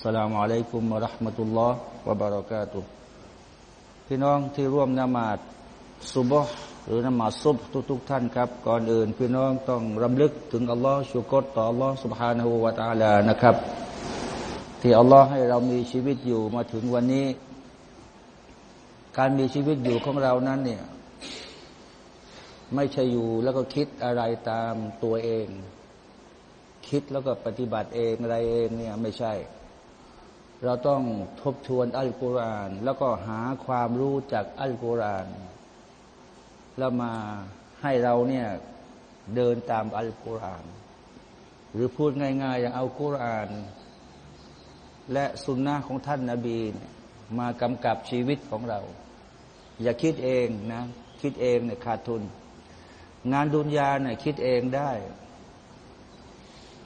السلام عليكم ورحمة الله وبركاته พี่น้องที่ร่วมนมาดซุบฮ์หรือนมาดซุบทุกๆท่านครับ ก่อนอื่น พี่น้องต้องรำลึกถึงอัลลอฮ์ชุกรต่ออัลลอฮ์ سبحانه และ تعالى นะครับ ที่อัลลอฮ์ให้เรามีชีวิตอยู่มาถึงวันนี้ การมีชีวิตอยู่ของเรานั้นเนี่ย ไม่ใช่อยู่แล้วก็คิดอะไรตามตัวเอง คิดแล้วก็ปฏิบัติเองอะไรเองเนี่ยไม่ใช่ เราต้องทบทวนอัลกุรอาน แล้วก็หาความรู้จากอัลกุรอาน แล้วมาให้เราเนี่ยเดินตามอัลกุรอาน หรือพูดง่ายๆอย่างเอากุรอาน และสุนนะของท่านนาบีมากำกับชีวิตของเรา อย่าคิดเองนะ คิดเองเนี่ยขาดทุน งานดุนยาเนี่ยคิดเองได้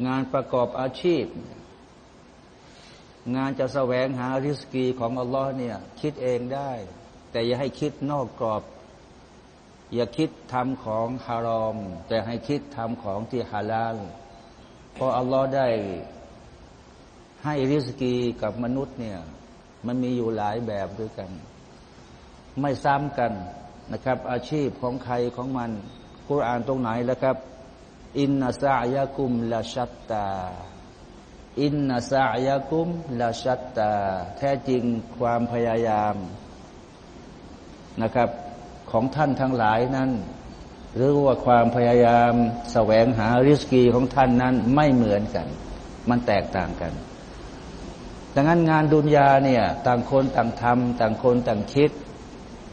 งานประกอบอาชีพ งานจะแสวงหาริสกีของอัลลอฮ์เนี่ยคิดเองได้ แต่อย่าให้คิดนอกกรอบ อย่าคิดทำของฮารอม แต่ให้คิดทำของที่ฮาลาลเพราะอัลลอฮ์ได้ให้ริสกีกับมนุษย์เนี่ยมันมีอยู่หลายแบบด้วยกัน ไม่ซ้ำกันนะครับ อาชีพของใครของมันกุรอานตรงไหนแล้วครับ อินนาซายากุมลาชัตตา อินนาซายากุมลาชัตตา แท้จริงความพยายามนะครับ ของท่านทั้งหลายนั้น หรือว่าความพยายามแสวงหาริสกีของท่านนั้นไม่เหมือนกัน มันแตกต่างกัน ดังนั้นงานดุนยาเนี่ย ต่างคนต่างทำต่างคนต่างคิด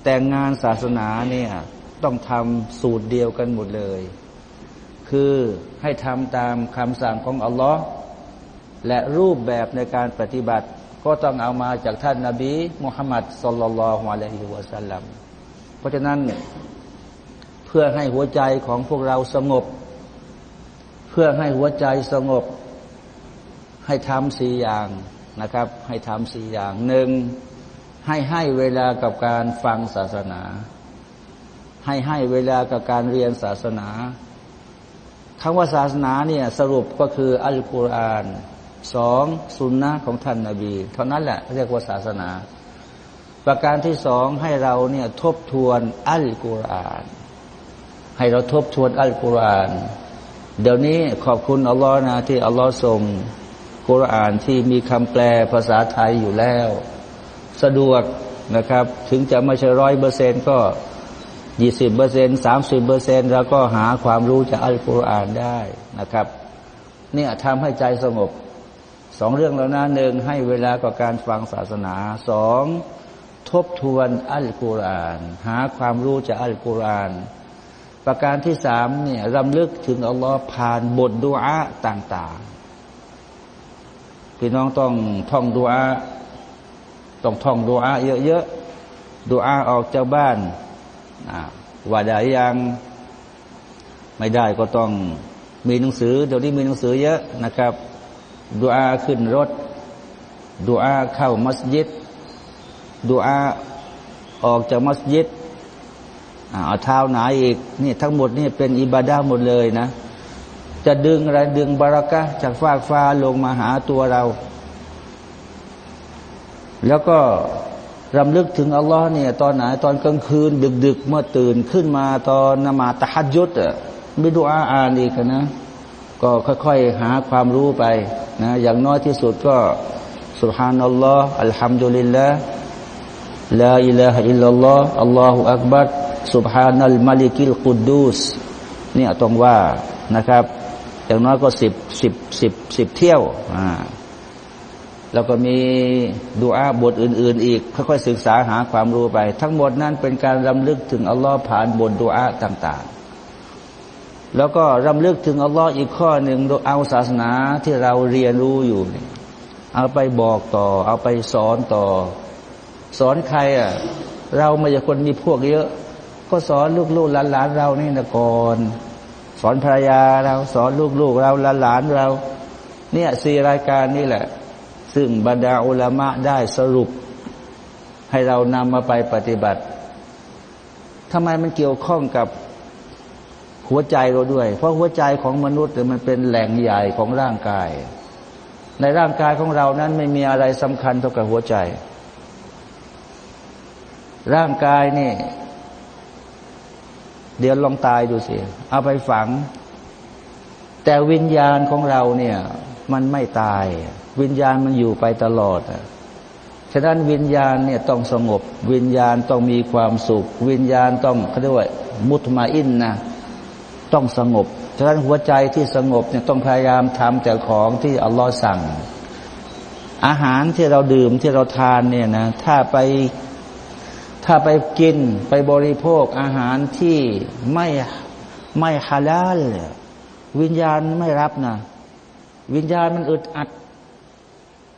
แต่งานศาสนาเนี่ยต้องทำสูตรเดียวกันหมดเลย คือให้ทำตามคำสั่งของอัลลอฮ์ และรูปแบบในการปฏิบัติ ก็ต้องเอามาจากท่านนาบีมุฮัมมัดสุลลัลฮวาลัยฮิวะสัลลัมเพราะฉะนั้นเพื่อให้หัวใจของพวกเราสงบ เพื่อให้หัวใจสงบ ให้ทำสี่อย่างนะครับ ให้ทำสี่อย่างหนึ่งให้ให้เวลากับการฟังศาสนา ให้ให้เวลากับการเรียนศาสนาคำว่าศาสนาเนี่ยสรุปก็คืออัลกุรอาน สองสุนนะของท่านนาบี เท่านั้นแหละเรียกว่าศาสนา ประการที่สองให้เราเนี่ยทบทวนอัลกุรอาน ให้เราทบทวนอัลกุรอาน เดี๋ยวนี้ขอบคุณอัลลอฮ์นะที่อัลลอฮ์ส่งกุรอานที่มีคำแปลภาษาไทยอยู่แล้ว สะดวกนะครับ ถึงจะไม่ใช่ร้อยเปอร์เซ็นก็ยี่สิบเปอร์เซ็นสามสิบเปอร์เซ็นเราก็หาความรู้จากอัลกุรอานได้นะครับ เนี่ยทำให้ใจสงบ สองเรื่องแล้วนะหนึ่งให้เวลากับการฟังศาสนาสองทบทวนอัลกุรอาน หาความรู้จากอัลกุรอาน ประการที่สามเนี่ยรำลึกถึงอัลลอฮ์ผ่านบทดูอาต่างๆ พี่น้องต้องท่องดูอาต้องท่องดูอาเยอะๆดูอาออกจากบ้านว่าได้ยังไม่ได้ก็ต้องมีหนังสือเดี๋ยวนี้มีหนังสือเยอะนะครับ ดูอาขึ้นรถดูอาเข้ามัสยิดดูอาออกจากมัสยิดเอาเท้าหนาอีกนี่ทั้งหมดนี่เป็นอิบาดาหมดเลยนะ จะดึงอะไรดึงบารักะจากฟากฟ้าลงมาหาตัวเรา แล้วก็รำลึกถึงอัลลอฮ์เนี่ยตอนไหนตอนกลางคืน ดึก ๆ เมื่อตื่นขึ้นมาตอนนมาตะฮัดยุดอะไม่ดูอาอ่านอีกนะ ก็ค่อยๆหาความรู้ไปนะอย่างน้อยที่สุดก็سبحان الله الحمد لله لا إله إلا الله الله أكبر سبحان الملك القدوس เนี่ยต้องว่านะครับ อย่างน้อยก็สิบสิบสิบสิบเที่ยวอ่าแล้วก็มีดูอาบทอื่น ๆ อีก ค่อยๆศึกษาหาความรู้ไป ทั้งหมดนั้นเป็นการรำลึกถึงอัลลอฮ์ผ่านบทดูอาต่างๆ แล้วก็รำลึกถึงอัลลอฮ์อีกข้อหนึ่งเอาศาสนาที่เราเรียนรู้อยู่เอาไปบอกต่อ เอาไปสอนต่อ สอนใครอะ เราไม่ใช่คนมีพวกเยอะ ก็สอนลูกๆหลานๆเรานี่นะก่อนสอนภรรยาเราสอนลูกๆเราหลานๆเรา เนี่ยสี่รายการนี่แหละ ซึ่งบรรดาอุลามะได้สรุป ให้เรานำมาไปปฏิบัติทำไมมันเกี่ยวข้องกับ หัวใจเราด้วย เพราะหัวใจของมนุษย์มันเป็นแหล่งใหญ่ของร่างกาย ในร่างกายของเรานั้นไม่มีอะไรสำคัญเท่ากับหัวใจ ร่างกายนี่ เดี๋ยวลองตายดูสิเอาไปฝัง แต่วิญญาณของเราเนี่ย มันไม่ตาย วิญญาณมันอยู่ไปตลอดฉะนั้นวิญญาณเนี่ยต้องสงบ วิญญาณต้องมีความสุข วิญญาณต้องเขาเรียกว่ามุตมาอินนะ ต้องสงบ ฉะนั้นหัวใจที่สงบเนี่ยต้องพยายามทำแต่ของที่อัลลอฮ์สั่ง อาหารที่เราดื่มที่เราทานเนี่ยนะ ถ้าไปถ้าไปกินไปบริโภคอาหารที่ไม่ไม่ฮาลาลวิญญาณไม่รับนะ วิญญาณมันอึดอัด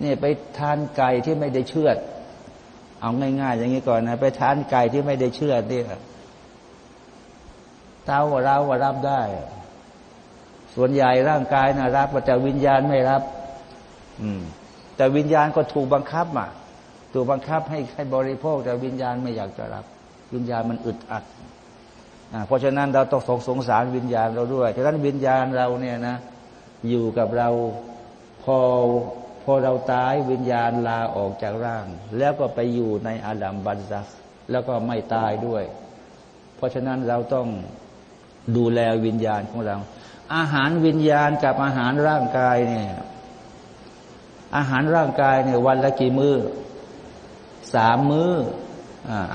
เนี่ยไปทานไก่ที่ไม่ได้เชือด เอาง่าย ๆ อย่างนี้ก่อนนะ ไปทานไก่ที่ไม่ได้เชือดเนี่ย เต้าเราว่ารับได้ ส่วนใหญ่ร่างกายนะรับแต่วิญญาณไม่รับ อืม แต่วิญญาณก็ถูกบังคับอะถูกบังคับให้ให้บริโภค แต่วิญญาณไม่อยากจะรับ วิญญาณมันอึดอัดเพราะฉะนั้นเราต้องสงสงสารวิญญาณเราด้วยฉะนั้นวิญญาณเราเนี่ยนะ อยู่กับเราพอพอเราตายวิญญาณลาออกจากร่าง แล้วก็ไปอยู่ในอาดัมบันซักแล้วก็ไม่ตายด้วย เพราะฉะนั้นเราต้อง ดูแลวิญญาณของเรา อาหารวิญญาณกับอาหารร่างกายเนี่ยอาหารร่างกายเนี่ยวันละกี่มือ้อสามมือ้อ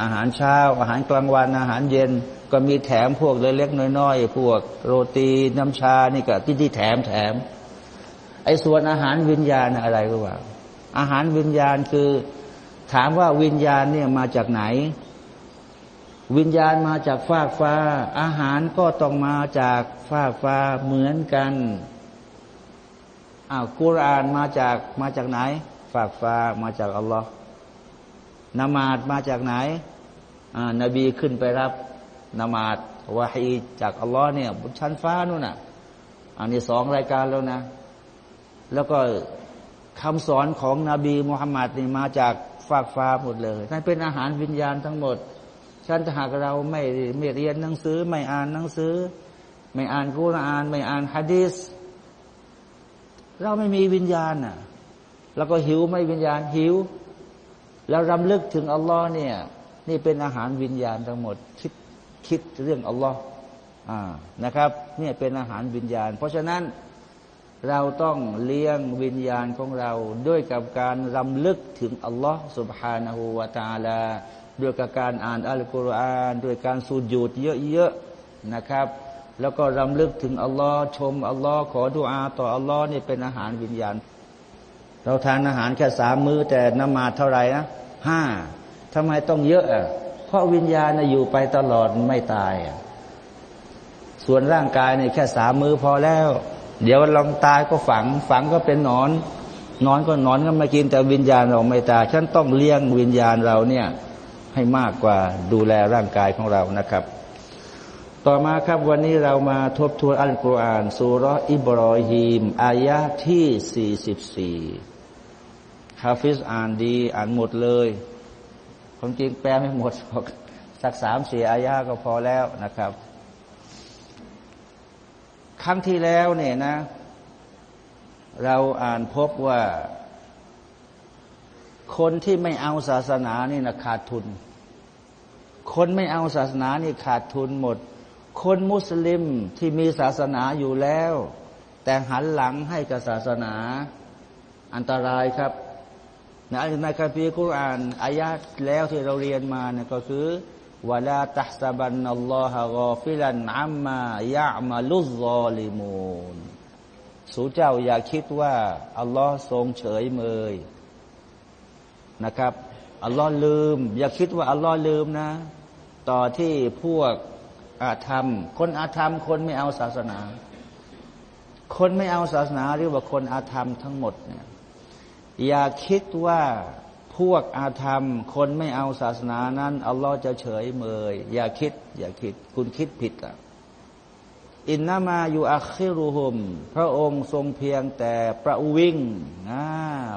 อาหารเช้า อาหารกลางวัน อาหารเย็นก็มีแถมพวกเล็กๆน้อยๆพวกโรตีน้ำชานี่ก็ที่ที่แถมแถมไอ้ส่วนอาหารวิญญาณอะไรก็ว่า อาหารวิญญาณคือ ถามว่าวิญญาณเนี่ยมาจากไหน วิญญาณมาจากฟากฟ้า อาหารก็ต้องมาจากฟากฟ้าเหมือนกันอ้าวกุรานมาจากมาจากไหน ฟากฟ้ามาจากอัลลอฮ์นมาดมาจากไหนอ่านบีขึ้นไปรับนมาดวาฮีจากอัลลอฮ์เนี่ยบนชั้นฟ้านู่นน่ะ อันนี้สองรายการแล้วนะ แล้วก็คำสอนของนบีมุฮัมมัดนี่มาจากฟากฟ้าหมดเลยนั่นเป็นอาหารวิญญาณทั้งหมด ฉันถ้าหากเราไม่ไม่เรียนหนังสือ ไม่อ่านหนังสือ ไม่อ่านกุรอาน ไม่อ่านฮะดีสเราไม่มีวิญญาณน่ะแล้วก็หิวไม่วิญญาณหิว แล้วรำลึกถึงอัลลอฮ์เนี่ย นี่เป็นอาหารวิญญาณทั้งหมด คิดคิดเรื่องอัลลอฮ์อ่านะครับเนี่ยเป็นอาหารวิญญาณ เพราะฉะนั้นเราต้องเลี้ยงวิญญาณของเรา ด้วยกับการรำลึกถึงอัลลอฮ์ سبحانه และ تعالى ด้วยการอ่านอัลกุรอานด้วยการสูญยุดเยอะๆนะครับ แล้วก็รำลึกถึงอัลลอฮ์ชมอัลลอฮ์ขอดุอาต่ออัลลอฮ์นี่เป็นอาหารวิญญาณ เราทานอาหารแค่สามมื้อแต่นมาเท่าไหร่นะห้าทำไมต้องเยอะอะเพราะวิญญาณอยู่ไปตลอดไม่ตายส่วนร่างกายเนี่ยแค่สามมือพอแล้ว เดี๋ยวลองตายก็ฝัง ฝังก็เป็นนอน นอนก็นอนก็มากินแต่วิญญาณเราไม่ตายฉันต้องเลี้ยงวิญญาณเราเนี่ย ให้มากกว่าดูแลร่างกายของเรานะครับ ต่อมาครับวันนี้เรามาทบทวนอัลกุรอานสุรอิบรอฮีมอายะที่สี่สิบสี่ฮาฟิสอ่านดีอ่านหมดเลยความจริงแปลไม่หมดสักสามสี่อายะก็พอแล้วนะครับ ครั้งที่แล้วเนี่ยนะ เราอ่านพบว่า คนที่ไม่เอาศาสนานี่นะขาดทุน คนไม่เอาศาสนานี่ขาดทุนหมด คนมุสลิมที่มีศาสนาอยู่แล้ว แต่หันหลังให้กับศาสนาอันตรายครับในในคัมภีร์กุรอานอายะแล้วที่เราเรียนมาเนี่ยก็คือولا تحسبن الله غافلا عما يعمل الظالمون สูเจ้าอย่าคิดว่า อัลลอฮ์ทรงเฉยเมย นะครับอัลลอฮ์ลืม อย่าคิดว่าอัลลอฮ์ลืมนะ ต่อที่พวกอาธรรม คนอาธรรม คนไม่เอาศาสนา คนไม่เอาศาสนาเรียกว่าคนอาธรรมทั้งหมดเนี่ยอย่าคิดว่าพวกอาธรรม คนไม่เอาศาสนานั้นอัลลอฮ์จะเฉยเมยอย่าคิด อย่าคิด คุณคิดผิดอะ อินนามาอยู่อัคคิรุหุม พระองค์ทรงเพียงแต่ประวิงนะ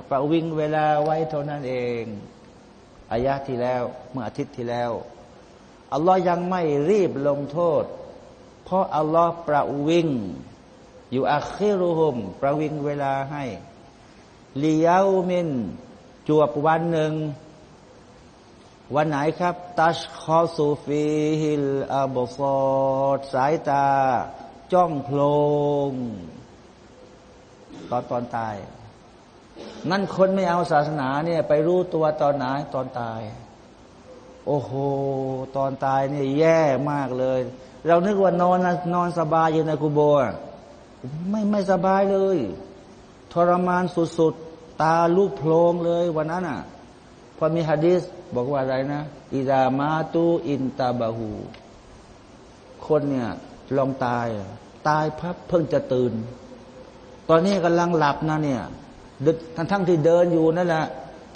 ประวิงเวลาไว้เท่านั้นเองอายะที่แล้ว เมื่ออาทิตย์ที่แล้ว อัลลอฮ์ยังไม่รีบลงโทษ เพราะอัลลอฮ์ประวิงอยู่อัคคิรุหุม ประวิงเวลาให้เลียวมินจวบวันหนึ่ง วันไหนครับ ตัชคอสูฟีฮิลอับซอดสายตา จ้องโพลงตอนตอนตาย นั่นคนไม่เอาศาสนาเนี่ย ไปรู้ตัวตอนไหนตอนตาย โอ้โห ตอนตายเนี่ยแย่มากเลย เรานึกว่านอนนอนสบายอยู่ในกุโบะไม่ไม่สบายเลย ทรมานสุดๆ ตาลูกโพลงเลยวันนั้นอะ พอมีฮะดิษบอกว่าอะไรนะอิดามาตูอินตาบาหู คนเนี่ยลองตาย ตายพับเพิ่งจะตื่น ตอนนี้กำลังหลับนะเนี่ยทั้งทั้งที่เดินอยู่นั่นแหละ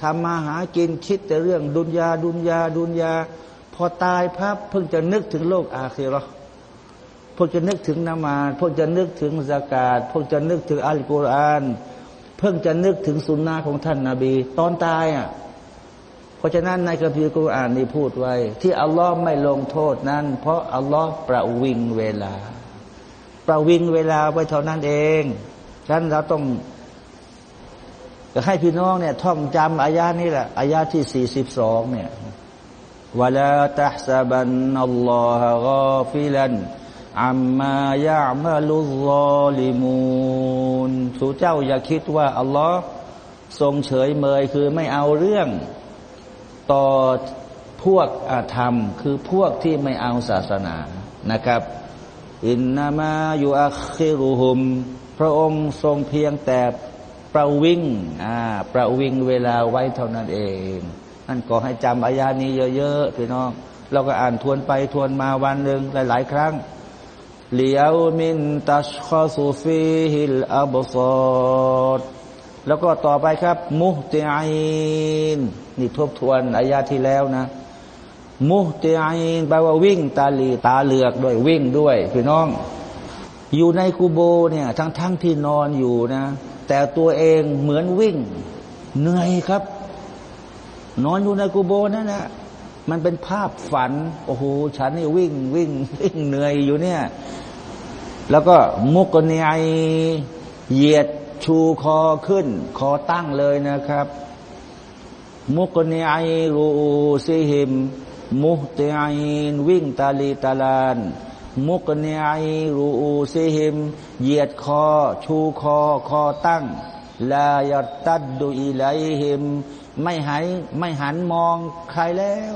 ทำมาหากินคิดแต่เรื่องดุนยาดุนยาดุนยา พอตายพับเพิ่งจะนึกถึงโลกอาคีรอพวกจะนึกถึงนามาพวกจะนึกถึงสากาศพวกจะนึกถึงอัลกุรอาน เพิ่งจะนึกถึงสุนนะของท่านนาบี ตอนตายอะเพราะฉะนั้นในคัมภีร์กุรอานนี่พูดไว้ ที่อัลลอฮ์ไม่ลงโทษนั้น เพราะอัลลอฮ์ประวิงเวลา ประวิงเวลาไว้เท่านั้นเองฉะนั้นเราต้องจะให้พี่น้องเนี่ยท่องจำอายานี้แหละอายาที่สี่สิบสองเนี่ยวลาตัฮซาบันนัลลอฮะกาฟิลันอัมมายะมาลุลอลิมูนทูเจ้าอย่าคิดว่า อัลลอฮ์ทรงเฉยเมยคือไม่เอาเรื่อง ต่อพวกอาธรรม คือพวกที่ไม่เอาศาสนานะครับ อินนามาอยู่อัคิรุหุม พระองค์ทรงเพียงแต่ประวิงอ่าประวิงเวลาไว้เท่านั้นเองนั่นก็ให้จำอายานี้เยอะๆพี่น้อง เราก็อ่านทวนไปทวนมาวันหนึ่งหลาย ๆ ครั้งเลียวมินตัชคอสูฟีฮิลอับซอดแล้วก็ต่อไปครับ มุติอินนี่ทบทวนอายาที่แล้วนะ มุติอินแปลว่าวิ่ง ตาลีตาเหลือกด้วยวิ่งด้วยพี่น้อง อยู่ในกูโบเนี่ยทั้งๆทที่นอนอยู่นะ แต่ตัวเองเหมือนวิ่ง เหนื่อยครับ นอนอยู่ในกูโบนั่นแหละมันเป็นภาพฝัน โอ้โหฉันนี่วิ่งวิ่งวิ่งเหนื่อยอยู่เนี่ย แล้วก็มุกเนียเหยียดชูคอขึ้น คอตั้งเลยนะครับ มุกเนียรูซีหิม มุตอินวิ่งตาลีตาลาน มุกเนียรูซีหิม เหยียดคอ ชูคอ คอตั้ง ลายตัดดูอีไลหิม ไม่หันไม่หันมองใครแล้ว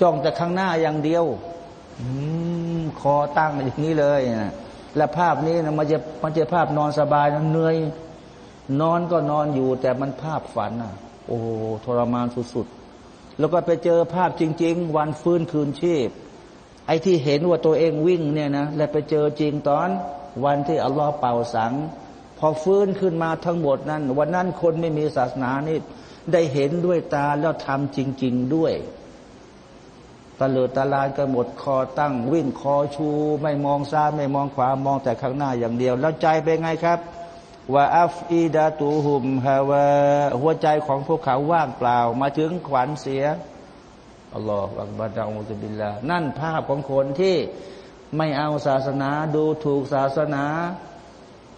จ้องแต่ข้างหน้าอย่างเดียวอคอตั้งอย่างนี้เลยนะและภาพนี้นะมันจะมันจะภาพนอนสบายนะเหนื่อยนอนก็นอนอยู่ แต่มันภาพฝันอะโอ้ทรมานสุด แล้วก็ไปเจอภาพจริง ๆ วันฟื้นคืนชีพ ไอ้ที่เห็นว่าตัวเองวิ่งเนี่ยนะและไปเจอจริงตอนวันที่อัลลอฮ์เป่าสัง พอฟื้นขึ้นมาทั้งหมดนั้น วันนั้นคนไม่มีศาสนานี่ได้เห็นด้วยตาแล้วทำจริง ๆด้วยตะเลิดตะลานกันหมดคอตั้งวิ่งคอชู ไม่มองซ้ายไม่มองขวามองแต่ข้างหน้าอย่างเดียว แล้วใจเป็นไงครับ ว่าอัฟอีดาตูหุมฮาวาหัวใจของพวกเขาว่างเปล่า มาถึงขวัญเสียอัลลอฮฺอักบารดาอุซบิลลานั่นภาพของคนที่ไม่เอาศาสนาดูถูกศาสนา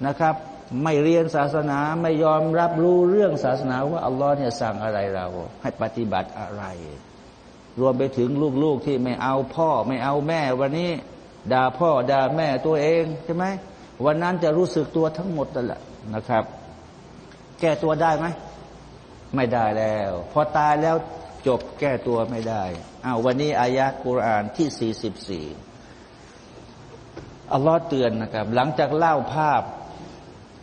นะครับ ไม่เรียนศาสนาไม่ยอมรับรู้เรื่องศาสนาว่าอัลลอฮ์เนี่ยสั่งอะไรเรา ให้ปฏิบัติอะไร รวมไปถึงลูกๆที่ไม่เอาพ่อไม่เอาแม่ วันนี้ด่าพ่อด่าแม่ตัวเองใช่ไหมวันนั้นจะรู้สึกตัวทั้งหมดนั่นแหละ นะครับ แก้ตัวได้ไหมไม่ได้แล้ว พอตายแล้วจบแก้ตัวไม่ได้อ้าววันนี้อายะกุรอานที่สี่สิบสี่อัลลอฮ์เตือนนะครับ หลังจากเล่าภาพ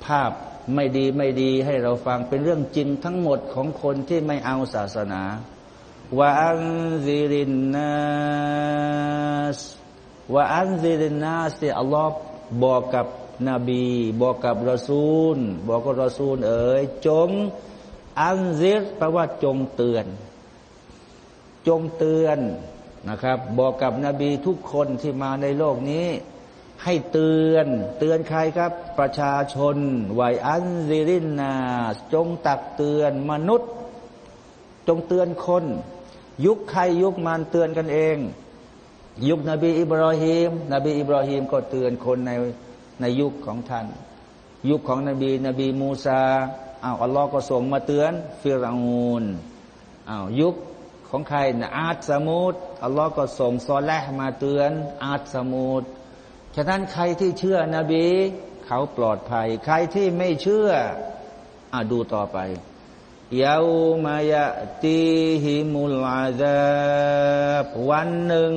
ภาพไม่ดีไม่ดีให้เราฟังเป็นเรื่องจริงทั้งหมดของคนที่ไม่เอาศาสนาว่าอันซิรินนัสว่าอันซิรินนัสที่อัลลอฮ์บอกกับ นบี บอกกับรอซูล บอกกับรอซูล เอ๋ยจงอันซิรแปลว่าจงเตือน จงเตือนนะครับ บอกกับนบีทุกคนที่มาในโลกนี้ ให้เตือน เตือนใครครับ ประชาชนไวอันซิรินนาจงตักเตือนมนุษย์ จงเตือนคน ยุคใครยุคมันเตือนกันเอง ยุคนบีอิบราฮิมนบีอิบราฮิมก็เตือนคนใน ในยุคของท่าน ยุคของนบี นบีมูซาอ้าวอัลลอฮ์ก็ส่งมาเตือน ฟิรอูนอ้าวยุคของใครนะอาดสมุดอัลลอฮ์ก็ส่งซอแลห์มาเตือน อาดสมุดฉะนั้นใครที่เชื่อนบี เขาปลอดภัย ใครที่ไม่เชื่ออ่าดูต่อไปยาวมายะตีฮิมุลอาซาบวันหนึ่ง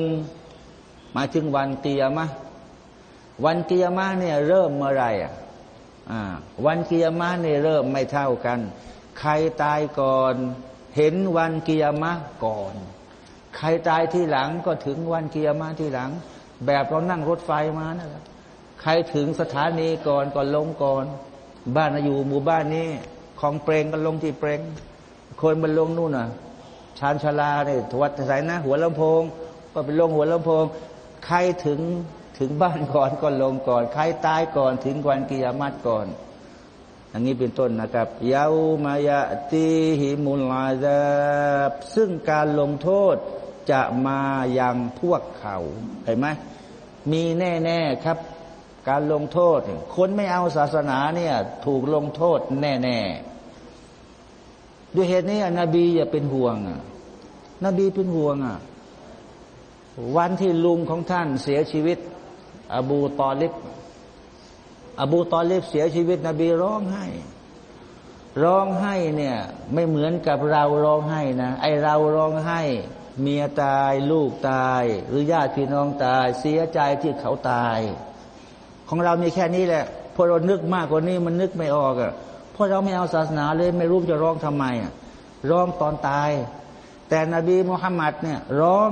มาถึงวันเกียมะ วันกียร์มะเนี่ยเริ่มเมื่อไรอะวันกียร์มะเนี่ยเริ่มไม่เท่ากัน ใครตายก่อน เห็นวันกียร์มะก่อน ใครตายที่หลังก็ถึงวันกียร์มะที่หลัง แบบเรานั่งรถไฟมานั่นแหละใครถึงสถานีก่อนก็ลงก่อน บ้านอยู่หมู่บ้านนี้ของเปรงก็ลงที่เปรงคนมันลงนู่นน่ะชานชาลาเนี่ยวัดสายนะ หัวลำโพง ก็ไปลงหัวลำโพง ใครถึง ถึงบ้านก่อนก็ลงก่อน ใครตายก่อนถึงวันกิยามัตก่อน อันนี้เป็นต้นนะครับยาวมายะตีหิมุลาซาบซึ่งการลงโทษจะมาย่างพวกเขาเห็นไหมมีแน่ๆครับ การลงโทษ คนไม่เอาศาสนาเนี่ยถูกลงโทษแน่ๆด้วยเหตุนี้นบีอย่าเป็นห่วงนบีเป็นห่วงอะวันที่ลุงของท่านเสียชีวิต อบูตอลิบอบูตอลิบเสียชีวิตนบีร้องไห้ ร้องไห้เนี่ย ไม่เหมือนกับเราร้องไห้นะไอเราร้องไห้ เมียตายลูกตาย หรือญาติพี่น้องตาย เสียใจที่เขาตาย ของเรามีแค่นี้แหละพอเรานึกมากกว่านี้มันนึกไม่ออกอะ่ะเพราะเราไม่เอาศาสนาเลยไม่รู้จะร้องทำไมอะร้องตอนตาย แต่นบีมุฮัมมัดเนี่ย ร้อง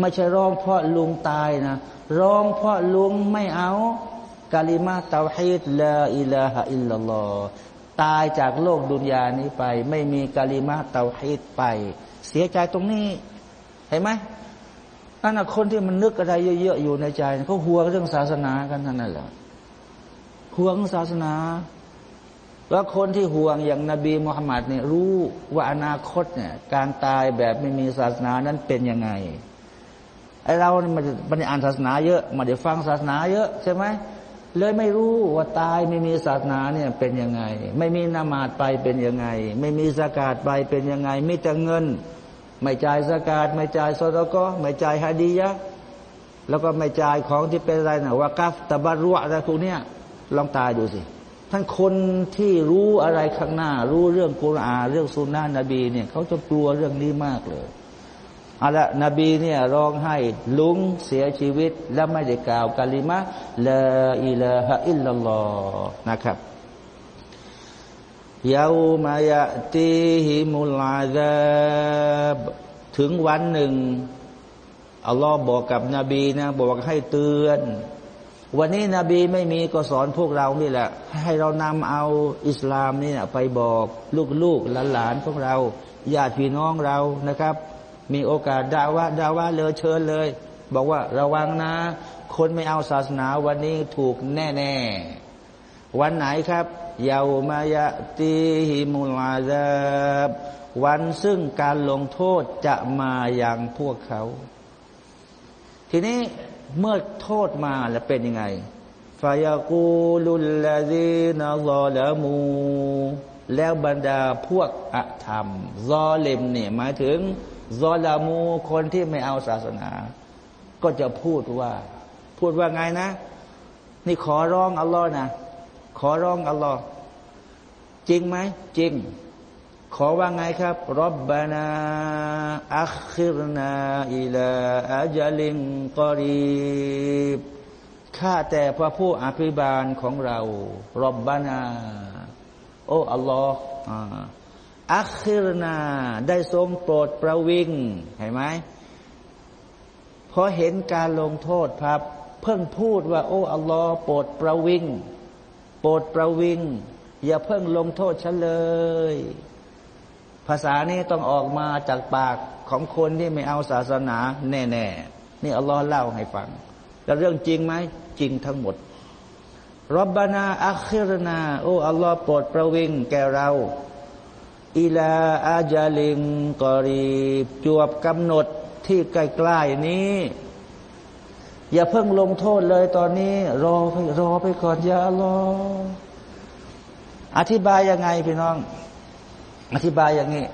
ไม่ใช่ร้องเพราะลุงตายนะร้องเพราะลุงไม่เอากาลิมาเตาฮีดลาอิลาฮะอิลลัลลอตายจากโลกดุนยานี้ไป ไม่มีกาลิมาเตาฮีดไป เสียใจตรงนี้ เห็นไหมนั่นนะคนที่มันนึกอะไรเยอะๆอยู่ในใจเขาห่วงเรื่องศาสนากันท่านนั่นแหละห่วงศาสนาแล้วคนที่ห่วงอย่างนบีมุฮัมมัดเนี่ยรู้ว่าอนาคตเนี่ยการตายแบบไม่มีศาสนานั้นเป็นยังไง ไอเราเนี่ยมันมันอ่านศาสนาเยอะมาเดี๋ยวฟังศาสนาเยอะใช่ไหมเลยไม่รู้ว่าตายไม่มีศาสนาเนี่ยเป็นยังไง ไม่มีนามาดไปเป็นยังไง ไม่มีสกาดไปเป็นยังไงมีแต่เงิน ไม่จ่ายสกาดไม่จ่ายสตก็ไม่จ่ายฮาดียะแล้วก็ไม่จ่ายของที่เป็นอะไรนะว่ากัฟตะบารุอะไรพวกเนี้ยลองตายดูสิท่านคนที่รู้อะไรข้างหน้า รู้เรื่องกุรอานเรื่องสุนนะนบีเนี่ยเขาจะกลัวเรื่องนี้มากเลย อาละนบีเนี่ยร้องให้ลุงเสียชีวิต แล้วไม่ได้กล่าวกาลิมะลาอิลาฮะอิลลัลลอฮ์นะครับยาวมายะตีฮิมุลาซาบถึงวันหนึ่งอัลลอฮ์บอกกับนบีนะ บอกให้เตือน วันนี้นบีไม่มีก็สอนพวกเรานี่แหละ ให้เรานำเอาอิสลามนี่นะไปบอกลูกๆหลานๆพวกเราญาติพี่น้องเรานะครับ มีโอกาสดาว่าดาว่าเลยเชิญเลย บอกว่าระวังนะ คนไม่เอาศาสนาวันนี้ถูกแน่แน่วันไหนครับยาวมายะตีฮิมุลาซาบวันซึ่งการลงโทษจะมาอย่างพวกเขา ทีนี้เมื่อโทษมาแล้วเป็นยังไงฟายากูลุลลาดีนาลอละมู แล้วบรรดาพวกอธรรม ซอเลมเนี่ยหมายถึง ซอลามูคนที่ไม่เอาศาสนา ก็จะพูดว่า พูดว่าไงนะ นี่ขอร้องอัลลอฮ์นะ ขอร้องอัลลอฮ์จริงไหมจริง ขอว่าไงครับรบบานาอัคคิรนาอิลาอัจลิงกอรีบข้าแต่พระผู้อภิบาลของเรารบบานา โอ้อัลลอฮ์ อัคคิรนาได้ทรงโปรดประวิงเห็นไหมพอเห็นการลงโทษครับ เพิ่งพูดว่า โอ้อัลลอฮ์โปรดประวิงโปรดประวิงอย่าเพิ่งลงโทษฉันเลย ภาษานี้ต้องออกมาจากปากของคนที่ไม่เอาศาสนา แน่ๆนี่อัลลอฮ์เล่าให้ฟัง แล้วเรื่องจริงไหมจริงทั้งหมดรับบานาอัคคิรนา โอ้อัลลอฮ์โปรดประวิงแก่เรา อิลาอาจาลิงกอรีจวบกำหนดที่ใกล้ๆนี้ อย่าเพิ่งลงโทษเลยตอนนี้ รอไปรอไปก่อนอย่ารออธิบายยังไงพี่น้อง อธิบายอย่างนี้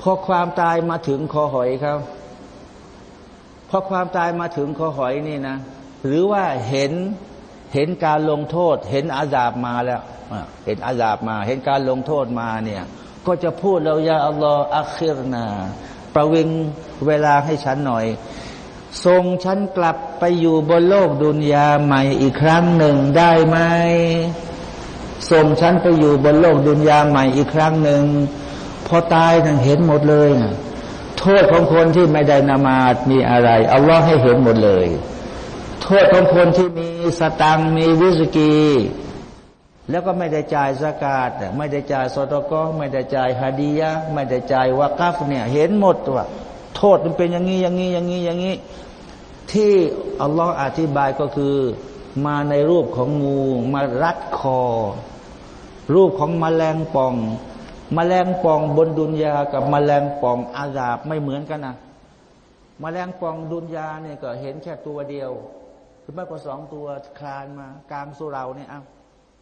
พอความตายมาถึงคอหอยเขาพอความตายมาถึงคอหอยนี่นะ หรือว่าเห็นเห็นการลงโทษ เห็นอาญาบมาแล้ว เห็นอาญาบมา เห็นการลงโทษมาเนี่ย ก็จะพูดเรายาอัลลอฮ์อัคิรนา ประวิงเวลาให้ฉันหน่อยส่งฉันกลับไปอยู่บนโลกดุนยาใหม่อีกครั้งหนึ่งได้ไหมส่งฉันไปอยู่บนโลกดุนยาใหม่อีกครั้งหนึ่งพอตายนั่งเห็นหมดเลยนะโทษของคนที่ไม่ได้นามาดมีอะไรอัลลอฮ์ให้เห็นหมดเลย โทษของคนที่มีสตังมีวิสกี แล้วก็ไม่ได้จ่ายสกาดไม่ได้จ่ายสตกไม่ได้จ่ายฮาดียะไม่ได้จ่ายวากัฟเนี่ยเห็นหมดว่าโทษมันเป็นอย่างนี้อย่างนี้อย่างนี้อย่างนี้ ที่อัลลอฮ์อธิบายก็คือ มาในรูปของงู มารัดคอ รูปของมแมลงป่องมแมลงป่องบนดุนยากับมแมลงป่องอาซาบไม่เหมือนกันนะมแมลงป่องดุนยาเนี่ยก็เห็นแค่ตัวเดียว คือม่กกว่าสองตัวคลานมากลางสุเราเนี่ยอ้า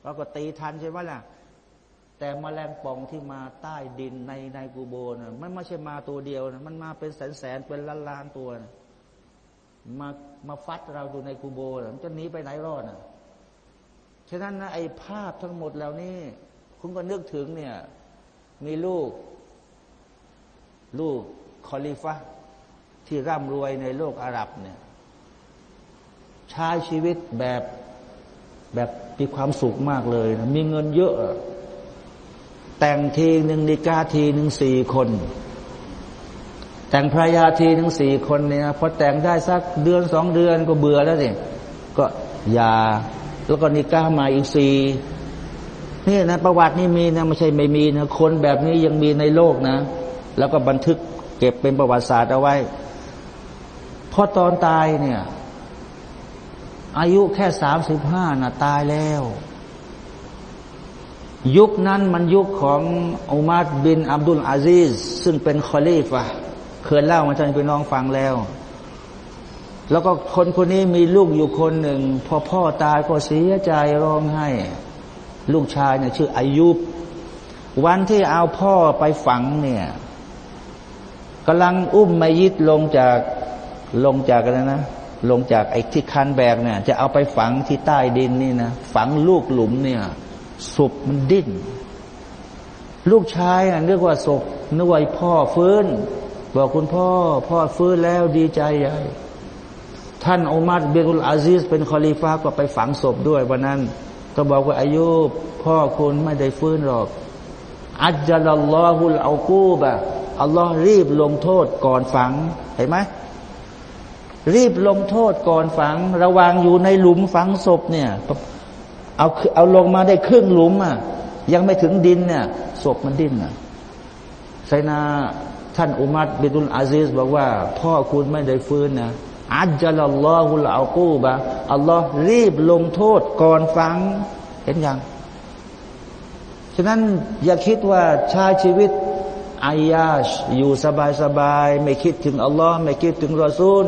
เราก็ตีทันใช่ไหมล่ะ แต่มแมลงป่องที่มาใต้ดินในในกูโบนะมันไม่ใช่มาตัวเดียวนะมันมาเป็นแสนแสนเป็นล้านล้านตัวนะมามาฟัดเราอยู่ในกูโบมันจะหนีไปไหนรอดอะฉะนั้นนะไอ้ภาพทั้งหมดเหล่านี้ คุณก็นึกถึงเนี่ย มีลูก ลูกคอลิฟะที่ร่ำรวยในโลกอาหรับเนี่ยใช้ชีวิตแบบ แบบมีความสุขมากเลยนะมีเงินเยอะ แต่งทีหนึ่งนิกาทีหนึ่งสี่คน แต่งภรรยาทีทั้งสี่คนเนี่ยพอแต่งได้สักเดือนสองเดือนก็เบื่อแล้วสิก็ยาแล้วก็นิก้ามาอีกสี่นี่นะประวัตินี่มีนะไม่ใช่ไม่มีนะคนแบบนี้ยังมีในโลกนะ แล้วก็บันทึกเก็บเป็นประวัติศาสตร์เอาไว้พอตอนตายเนี่ย อายุแค่สามสิบห้าน่ะตายแล้ว ยุคนั้นมันยุคของอุมัดบินอับดุลอาซิสซึ่งเป็นคอลีฟะเคยเล่ามาท่านพี่น้องฟังแล้ว แล้วก็คนคนนี้มีลูกอยู่คนหนึ่ง พอพ่อตายก็เสียใจร้องไห้ ลูกชายเนี่ยชื่ออายุบวันที่เอาพ่อไปฝังเนี่ยกำลังอุ้มมายิดลงจากลงจากอะไรนะ ลงจากไอ้ที่คันแบกเนี่ย จะเอาไปฝังที่ใต้ดินนี่นะฝังลูกหลุมเนี่ยศพมันดิ้น ลูกชายน่ะนึกว่าศพนึกว่าพ่อฟื้น บอกคุณพ่อ พ่อฟื้นแล้วดีใจใหญ่ท่านอุมัดเบกุลอาซิสเป็นคอลีฟาก็ไปฝังศพด้วยวันนั้น ก็บอกว่าอายุพ่อคุณไม่ได้ฟื้นหรอก อัจจัลลอฮุลอากูบะอัลลอฮ์รีบลงโทษก่อนฝังเห็นไหม รีบลงโทษก่อนฝัง ระวังอยู่ในหลุมฝังศพเนี่ย เอาเอาลงมาได้ครึ่งหลุมอะยังไม่ถึงดินเนี่ยศพมันดิ้นอะไซนาท่านอุมัดบิดุลอาซิสบอกว่า พ่อคุณไม่ได้ฟื้นนะอัจจัลลอฮุลอากูบะอัลลอฮ์รีบลงโทษก่อนฟัง เห็นยัง ฉะนั้นอย่าคิดว่าชาชีวิตอายาชอยู่สบายสบาย ไม่คิดถึงอัลลอฮ์ไม่คิดถึงรอซูล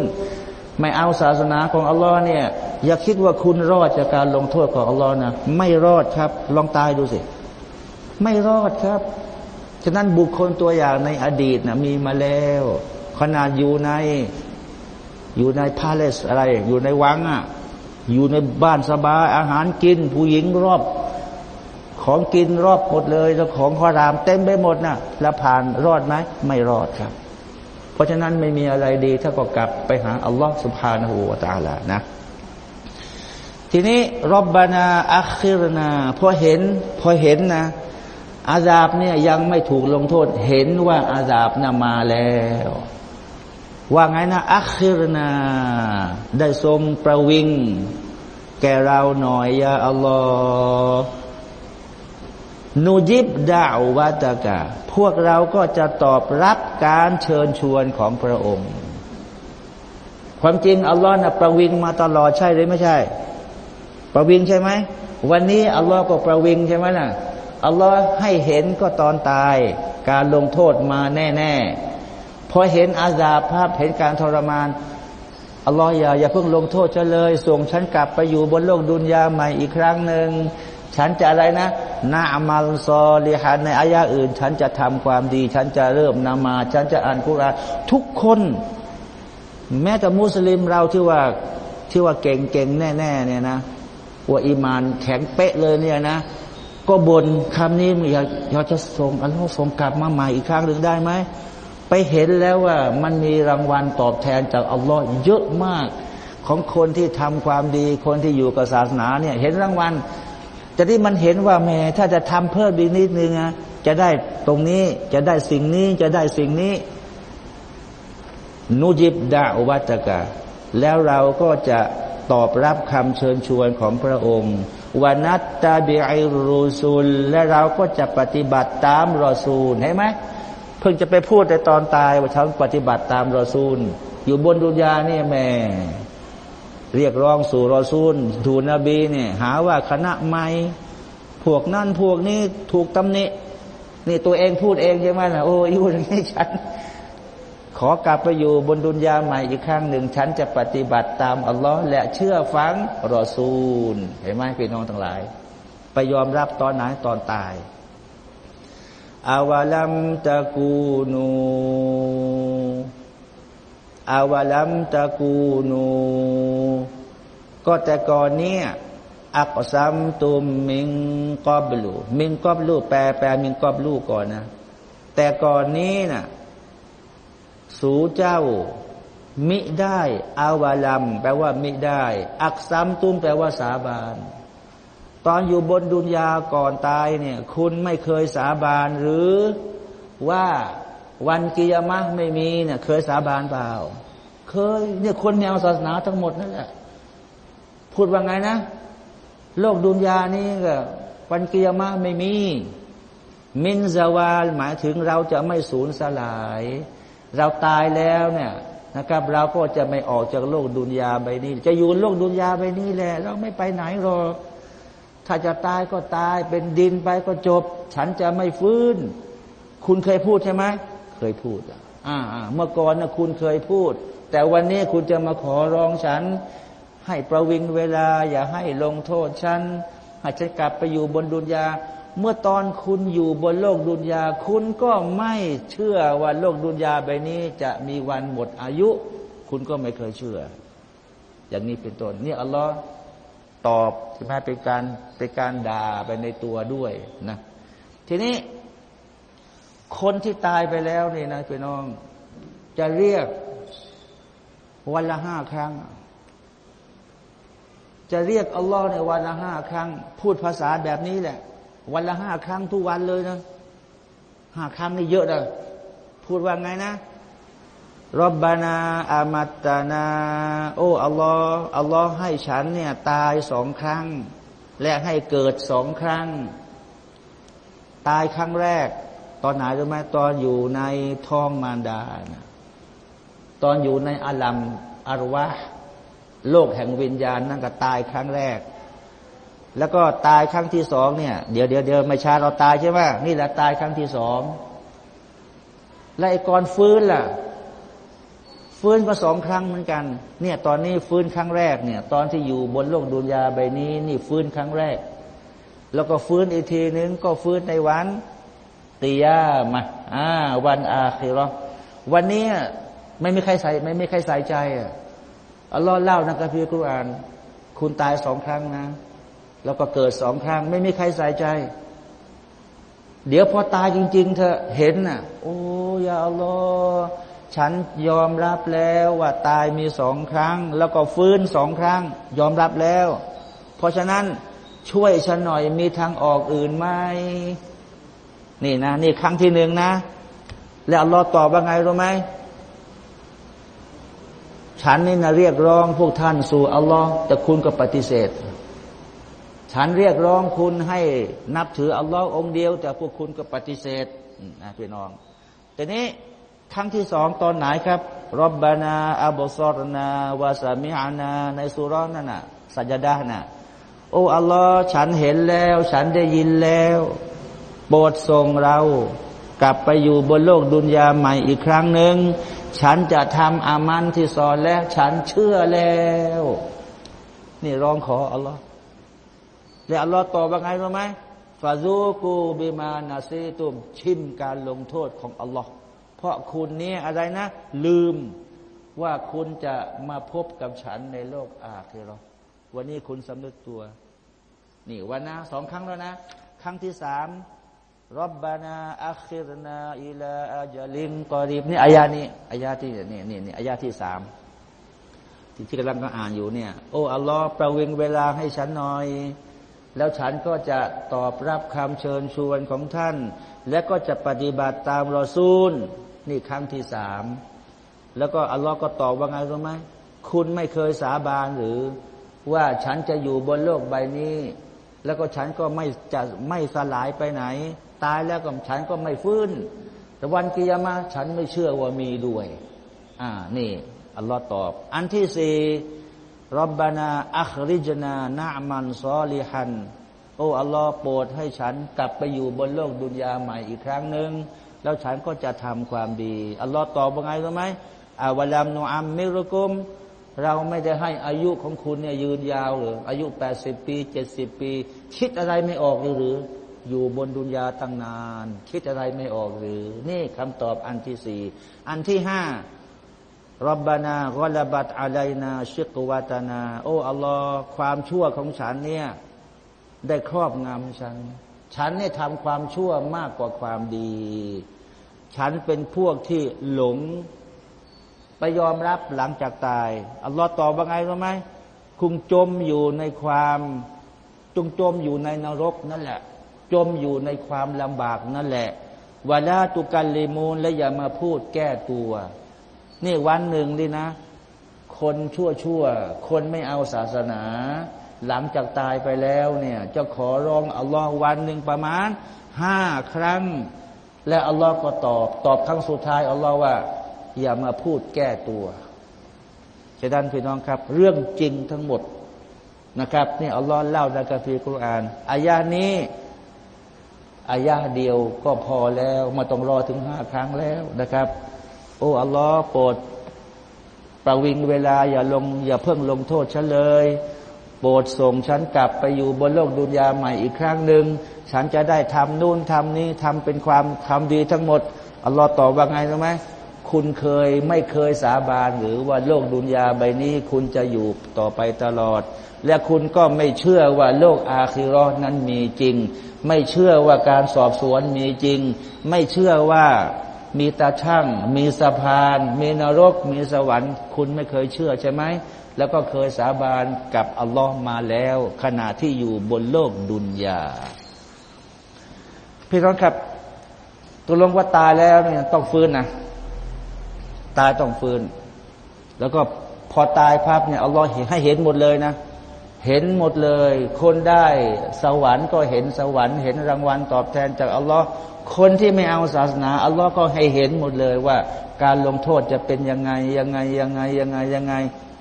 ไม่เอาศาสนาของอัลลอฮ์เนี่ย อย่าคิดว่าคุณรอดจากการลงโทษของอัลลอฮ์นะไม่รอดครับ ลองตายดูสิ ไม่รอดครับ ฉะนั้นบุคคลตัวอย่างในอดีตนะมีมาแล้ว ขนาดอยู่ในอยู่ในพาเลสอะไร อยู่ในวังอะอยู่ในบ้านสบายอาหารกิน ผู้หญิงรอบ ของกินรอบหมดเลยแล้วของขรามเต็มไปหมดนะ่ะแล้วผ่านรอดไหมไม่รอดครับ เพราะฉะนั้นไม่มีอะไรดีถ้าก็กลับไปหาอัลลอฮฺสุบฮานาหูวาตาละนะ ทีนี้รบบานาอัคิรนาพอเห็นพอเห็นนะ อาซาบเนี่ยยังไม่ถูกลงโทษ เห็นว่าอาซาบน่ะมาแล้ว ว่าไงนะอัคคิรนา ได้ทรงประวิงแก่เราหน่อยยาอัลลอฮ์ นูจิบดาววัตกะพวกเราก็จะตอบรับการเชิญชวนของพระองค์ ความจริงอัลลอฮ์นะประวิงมาตลอดใช่หรือไม่ใช่ ประวิงใช่ไหม วันนี้อัลลอฮ์ก็ประวิงใช่ไหมนะ่ะอัลลอฮ์ให้เห็นก็ตอนตาย การลงโทษมาแน่ๆพอเห็นอาซาภาพเห็นการทรมานอัลลอฮ์อย่าอย่าเพิ่งลงโทษฉันเลย ส่งฉันกลับไปอยู่บนโลกดุนยาใหม่อีกครั้งหนึ่ง ฉันจะอะไรนะนาอมัลซอลิฮันในอายะอื่น ฉันจะทำความดี ฉันจะเริ่มนามา ฉันจะอ่านกุรานทุกคน แม้แต่มุสลิมเราที่ว่าที่ว่าเก่งเก่งแน่ๆเนี่ยนะว่าอีมานแข็งเป๊ะเลยเนี่ยนะ ก็บนคำนี้อยากอยากจะส่งอัลลอฮ์ส่งกลับมาใหม่อีกครั้งหนึ่งได้ไหมไปเห็นแล้วว่ามันมีรางวัลตอบแทนจากอัลลอฮ์เยอะมากของคนที่ทำความดี คนที่อยู่กับศาสนาเนี่ย เห็นรางวัล แต่ที่มันเห็นว่าแม่ถ้าจะทำเพิ่มอีกนิดนึงนะจะได้ตรงนี้จะได้สิ่งนี้จะได้สิ่งนี้นูจิบดาวัตกะ แล้วเราก็จะตอบรับคำเชิญชวนของพระองค์วานัตตาบิอิรูซุลและเราก็จะปฏิบัติตามรอซูลเห็นไหมเพิ่งจะไปพูดในตอนตายว่าฉันปฏิบัติตามรอซูล อยู่บนดุนยานี่แม่ เรียกร้องสู่รอซูลถูนบีเนี่ยหาว่าคณะใหม่พวกนั่นพวกนี้ถูกตำหนินี่ตัวเองพูดเองใช่ไหมล่ะโอ้ยอยู่อย่างนี้ฉัน ขอกลับไปอยู่บนดุนยาใหม่อีกครั้งหนึ่ง ฉันจะปฏิบัติตามอัลลอฮ์และเชื่อฟังรอซูล เห็นไหมพี่น้องทั้งหลาย ไปยอมรับตอนไหนตอนตาย อาวลัมตะกูนู อาวลัมตะกูนู ก็แต่ก่อนเนี้ยอักซัมตุมมิงกอบลูมิงกอบลูแปลแปลมิงกอบลูก่อนนะ แต่ก่อนนี้นะ่ะ สูเจ้า มิได้อาวาลัม แปลว่ามิได้ อักซัมตุมแปลว่าสาบานตอนอยู่บนดุนยาก่อนตายเนี่ย คุณไม่เคยสาบานหรือว่า วันกิยามะไม่มีเนี่ยเคยสาบานเปล่า เคยเนี่ยคนแนวศาสนาทั้งหมดนั่นแหละพูดว่าไงนะ โลกดุนยานี่ก็วันกิยามะไม่มี มินซาวาลหมายถึงเราจะไม่สูญสลาย เราตายแล้วเนี่ยนะครับ เราก็จะไม่ออกจากโลกดุนยาใบนี้ จะอยู่โลกดุนยาใบนี้แหละ เราไม่ไปไหนหรอกถ้าจะตายก็ตายเป็นดินไปก็จบ ฉันจะไม่ฟื้น คุณเคยพูดใช่ไหม เคยพูดอ่าเมื่อก่อนนะคุณเคยพูด แต่วันนี้คุณจะมาขอร้องฉัน ให้ประวิงเวลา อย่าให้ลงโทษฉันให้ฉันกลับไปอยู่บนดุนยา เมื่อตอนคุณอยู่บนโลกดุนยา คุณก็ไม่เชื่อว่าโลกดุนยาใบนี้จะมีวันหมดอายุ คุณก็ไม่เคยเชื่อ อย่างนี้เป็นต้นนี่อัลลอฮ์ตอบใช่ไหมเป็นการเป็นการด่าไปในตัวด้วยนะ ทีนี้ คนที่ตายไปแล้วนี่นะพี่น้อง จะเรียกวันละห้าครั้ง จะเรียกอัลลอฮ์ในวันละห้าครั้ง พูดภาษาแบบนี้แหละ วันละห้าครั้งทุกวันเลยนะห้าครั้งนี่เยอะนะพูดว่าไงนะรบบานาอามัตตานา โอ้อัลลอฮ์อัลลอฮ์ให้ฉันเนี่ย ตายสองครั้ง และให้เกิดสองครั้ง ตายครั้งแรก ตอนไหนรู้ไหมตอนอยู่ในท้องมารดานะตอนอยู่ในอาลัมอารวะโลกแห่งวิญญาณนั่นก็ตายครั้งแรก แล้วก็ตายครั้งที่สองเนี่ยเดี๋ยวเดี๋ยวเดี๋ยวไม่ช้าเราตายใช่ไหมนี่แหละตายครั้งที่สองและไอ้ก่อนฟื้นล่ะ ฟื้นมาสองครั้งเหมือนกัน เนี่ย ตอนนี้ฟื้นครั้งแรกเนี่ย ตอนที่อยู่บนโลกดุนยาใบนี้ นี่ฟื้นครั้งแรก แล้วก็ฟื้นอีกทีนึงก็ฟื้นในวัน ตียามาอ่าวันอาคิรอวันนี้ไม่มีใครใส่ไม่มีใครใส่ใจอะอัลลอฮ์เล่าในกัมภีร์กุรอาน คุณตายสองครั้งนะ แล้วก็เกิดสองครั้ง ไม่มีใครใส่ใจ เดี๋ยวพอตายจริง ๆ เธอเห็นน่ะ โอ้ยาอัลลอฮ์ฉันยอมรับแล้วว่าตายมีสองครั้ง แล้วก็ฟื้นสองครั้ง ยอมรับแล้ว เพราะฉะนั้นช่วยฉันหน่อยมีทางออกอื่นไหม นี่นะ นี่ครั้งที่หนึ่งนะ แล้วอัลลอฮ์ตอบว่าไงรู้ไหมฉันนี่นะเรียกร้องพวกท่านสู่อัลลอฮ์แต่คุณก็ปฏิเสธ ฉันเรียกร้องคุณให้นับถืออัลลอฮ์องเดียว แต่พวกคุณก็ปฏิเสธนะพี่น้อง แต่นี้ครั้งที่สองตอนไหนครับรบบานาอับซอรนาวาสามิอานา ในสุรนั่นน่ะสัจดาน่ะโอ้อัลลอฮ์ฉันเห็นแล้ว ฉันได้ยินแล้ว โปรดส่งเรา กลับไปอยู่บนโลกดุนยาใหม่อีกครั้งหนึ่ง ฉันจะทำอามันที่สอนแล้ว ฉันเชื่อแล้ว นี่ร้องขออัลลอฮ์แล้วอัลลอฮ์ตอบว่าไงรู้ไหมฟาซูกูบิมานาซีตุม ชิมการลงโทษของอัลลอฮ์เพราะคุณนี้อะไรนะ ลืมว่าคุณจะมาพบกับฉันในโลกอาคีรอวันนี้คุณสำนึกตัว นี่วันนะสองครั้งแล้วนะ ครั้งที่สาม รับบานาอัคิรนาอิลาอาจลิงกอรีบนี่อายานี้อายาที่นี่นี่นี่อายาที่สามที่ที่กำลังก็อ่านอยู่เนี่ย โอ้อัลลอฮ์ประวิงเวลาให้ฉันหน่อย แล้วฉันก็จะตอบรับคำเชิญชวนของท่าน และก็จะปฏิบัติตามรอซูล นี่ครั้งที่สามแล้วก็อัลลอฮ์ก็ตอบว่าไงรู้ไหมคุณไม่เคยสาบานหรือ ว่าฉันจะอยู่บนโลกใบนี้ แล้วก็ฉันก็ไม่จะไม่สลายไปไหน ตายแล้วก็ฉันก็ไม่ฟื้น แต่วันกิยามาฉันไม่เชื่อว่ามีด้วย อ่า นี่ อัลลอฮ์ตอบ อันที่สี่รับบานาอัคริจนานามันซอลิฮัน โอ้อัลลอฮ์โปรดให้ฉันกลับไปอยู่บนโลกดุนยาใหม่อีกครั้งหนึ่งแล้วฉันก็จะทำความดี อัลลอฮ์ตอบว่าไงรู้ไหมอาวลามนูอัมมิรุกุม เราไม่ได้ให้อายุของคุณเนี่ยยืนยาวหรืออายุแปดสิบปีเจ็ดสิบปี คิดอะไรไม่ออกหรือ อยู่บนดุนยาตั้งนาน คิดอะไรไม่ออกหรือ นี่คำตอบอันที่สี่อันที่ห้ารับบานากลบัตอะไลนาชิกวัตนา โอ้อัลลอฮ์ความชั่วของฉันเนี่ยได้ครอบงำฉัน ฉันเนี่ยทำความชั่วมากกว่าความดี ฉันเป็นพวกที่หลงไปยอมรับหลังจากตาย อัลลอฮ์ตอบว่าไงรู้ไหม คุงจมอยู่ในความจงจมอยู่ในนรกนั่นแหละ จมอยู่ในความลำบากนั่นแหละวาลาตุกันเลมูลและอย่ามาพูดแก้ตัว นี่วันหนึ่งนี่นะ คนชั่วชั่ว คนไม่เอาศาสนา หลังจากตายไปแล้วเนี่ย จะขอร้องอัลลอฮ์วันหนึ่งประมาณห้าครั้ง และอัลลอฮ์ก็ตอบ ตอบครั้งสุดท้ายอัลลอฮ์ว่า อย่ามาพูดแก้ตัวฉะนั้นพี่น้องครับ เรื่องจริงทั้งหมดนะครับนี่อัลลอฮ์เล่าในกัมภีร์กุรอานอายานี้ อายาเดียวก็พอแล้วมาต้องรอถึงห้าครั้งแล้วนะครับ โอ้อัลลอฮ์โปรดประวิงเวลาอย่าลง อย่าเพิ่งลงโทษฉันเลยโปรดส่งฉันกลับไปอยู่บนโลกดุนยาใหม่อีกครั้งหนึ่งฉันจะได้ทำนู่นทำนี้ทำเป็นความทำดีทั้งหมดอัลลอฮ์ตอบว่าไงรู้ไหมคุณเคยไม่เคยสาบานหรือว่าโลกดุนยาใบนี้ คุณจะอยู่ต่อไปตลอด และคุณก็ไม่เชื่อว่าโลกอาคิรอนั้นมีจริง ไม่เชื่อว่าการสอบสวนมีจริง ไม่เชื่อว่ามีตาช่าง มีสะพาน มีนรก มีสวรรค์ คุณไม่เคยเชื่อใช่ไหม แล้วก็เคยสาบานกับอัลลอฮ์มาแล้ว ขณะที่อยู่บนโลกดุนยา พี่น้องครับตัวลงว่าตายแล้วเนี่ยต้องฟื้นนะ ตายต้องฟื้น แล้วก็พอตายภาพเนี่ยอัลลอฮ์ให้เห็นหมดเลยนะ เห็นหมดเลย คนได้สวรรค์ก็เห็นสวรรค์ เห็นรางวัลตอบแทนจากอัลลอฮ์คนที่ไม่เอาศาสนาอัลลอฮ์ก็ให้เห็นหมดเลยว่า การลงโทษจะเป็นยังไงยังไงยังไงยังไงยังไง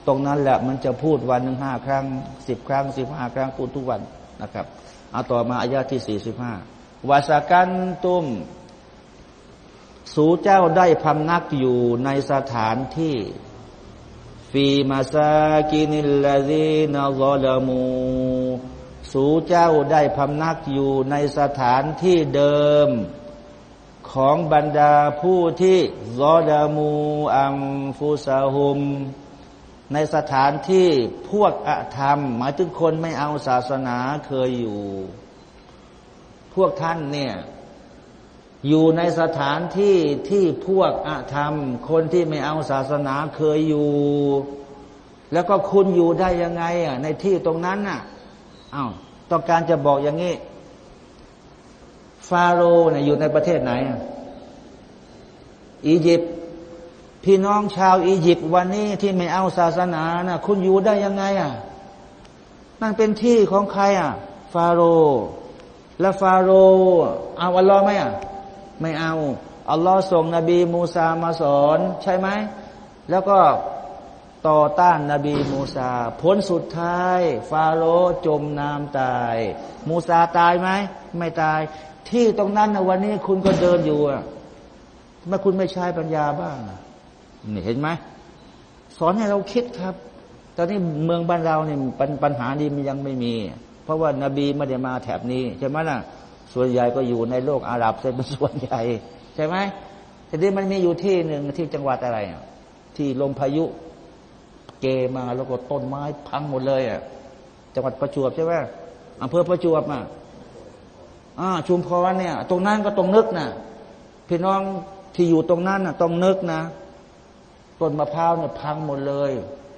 ตรงนั้นแหละมันจะพูดวันหนึ่งห้าครั้งสิบครั้งสิบห้าครั้งพูดทุกวันนะครับเอาต่อมาอายาที่สี่สิบห้าวาสกันตุมสูเจ้าได้พำนักอยู่ในสถานที่ ฟีมาซากินิลลาซีนาซอลามูสูเจ้าได้พำนักอยู่ในสถานที่เดิมของบรรดาผู้ที่ซอดามูอัมฟุซาฮุม ในสถานที่พวกอธรรม หมายถึงคนไม่เอาศาสนาเคยอยู่ พวกท่านเนี่ย อยู่ในสถานที่ที่พวกอาธรรม คนที่ไม่เอาศาสนาเคยอยู่ แล้วก็คุณอยู่ได้ยังไงอะในที่ตรงนั้นน่ะอา้าวต้องการจะบอกอย่างนี้ ฟาโรห์เนี่ยอยู่ในประเทศไหนอะอียิปต์พี่น้องชาวอียิปต์วันนี้ที่ไม่เอาศาสนานะ่ะคุณอยู่ได้ยังไงอะนั่นเป็นที่ของใครอะ ฟาโรห์และฟาโรห์เอาอัลลอฮ์ไหมอะ ไม่เอา อัลลอฮ์ส่งนบีมูซามาสอนใช่ไหม แล้วก็ต่อต้านนบีมูซา ผลสุดท้าย ฟาโรจมน้ำตาย มูซาตายไหม ไม่ตาย ที่ตรงนั้นนะวันนี้คุณก็เดินอยู่อะเมื่อคุณไม่ใช้ปัญญาบ้างนี่เห็นไหมสอนให้เราคิดครับ ตอนนี้เมืองบ้านเราเนี่ยปปัญหานี้มันยังไม่มี เพราะว่านาบีไม่ได้มาแถบนี้ใช่ไหมล่ะ ส่วนใหญ่ก็อยู่ในโลกอาหรับเป็นส่วนใหญ่ ใช่ไหมทีนี้มันมีอยู่ที่หนึ่งที่จังหวัดอะไร ที่ลมพายุเกมาแล้วก็ต้นไม้พังหมดเลยอะจังหวัดประจวบใช่ไหมอำเภอประจวบอะอ่าชุมพรเนี่ย ตรงนั้นก็ตรงนึกนะพี่น้องที่อยู่ตรงนั้นน่ะต้องนึกนะต้นมะพร้าวเนี่ยพังหมดเลย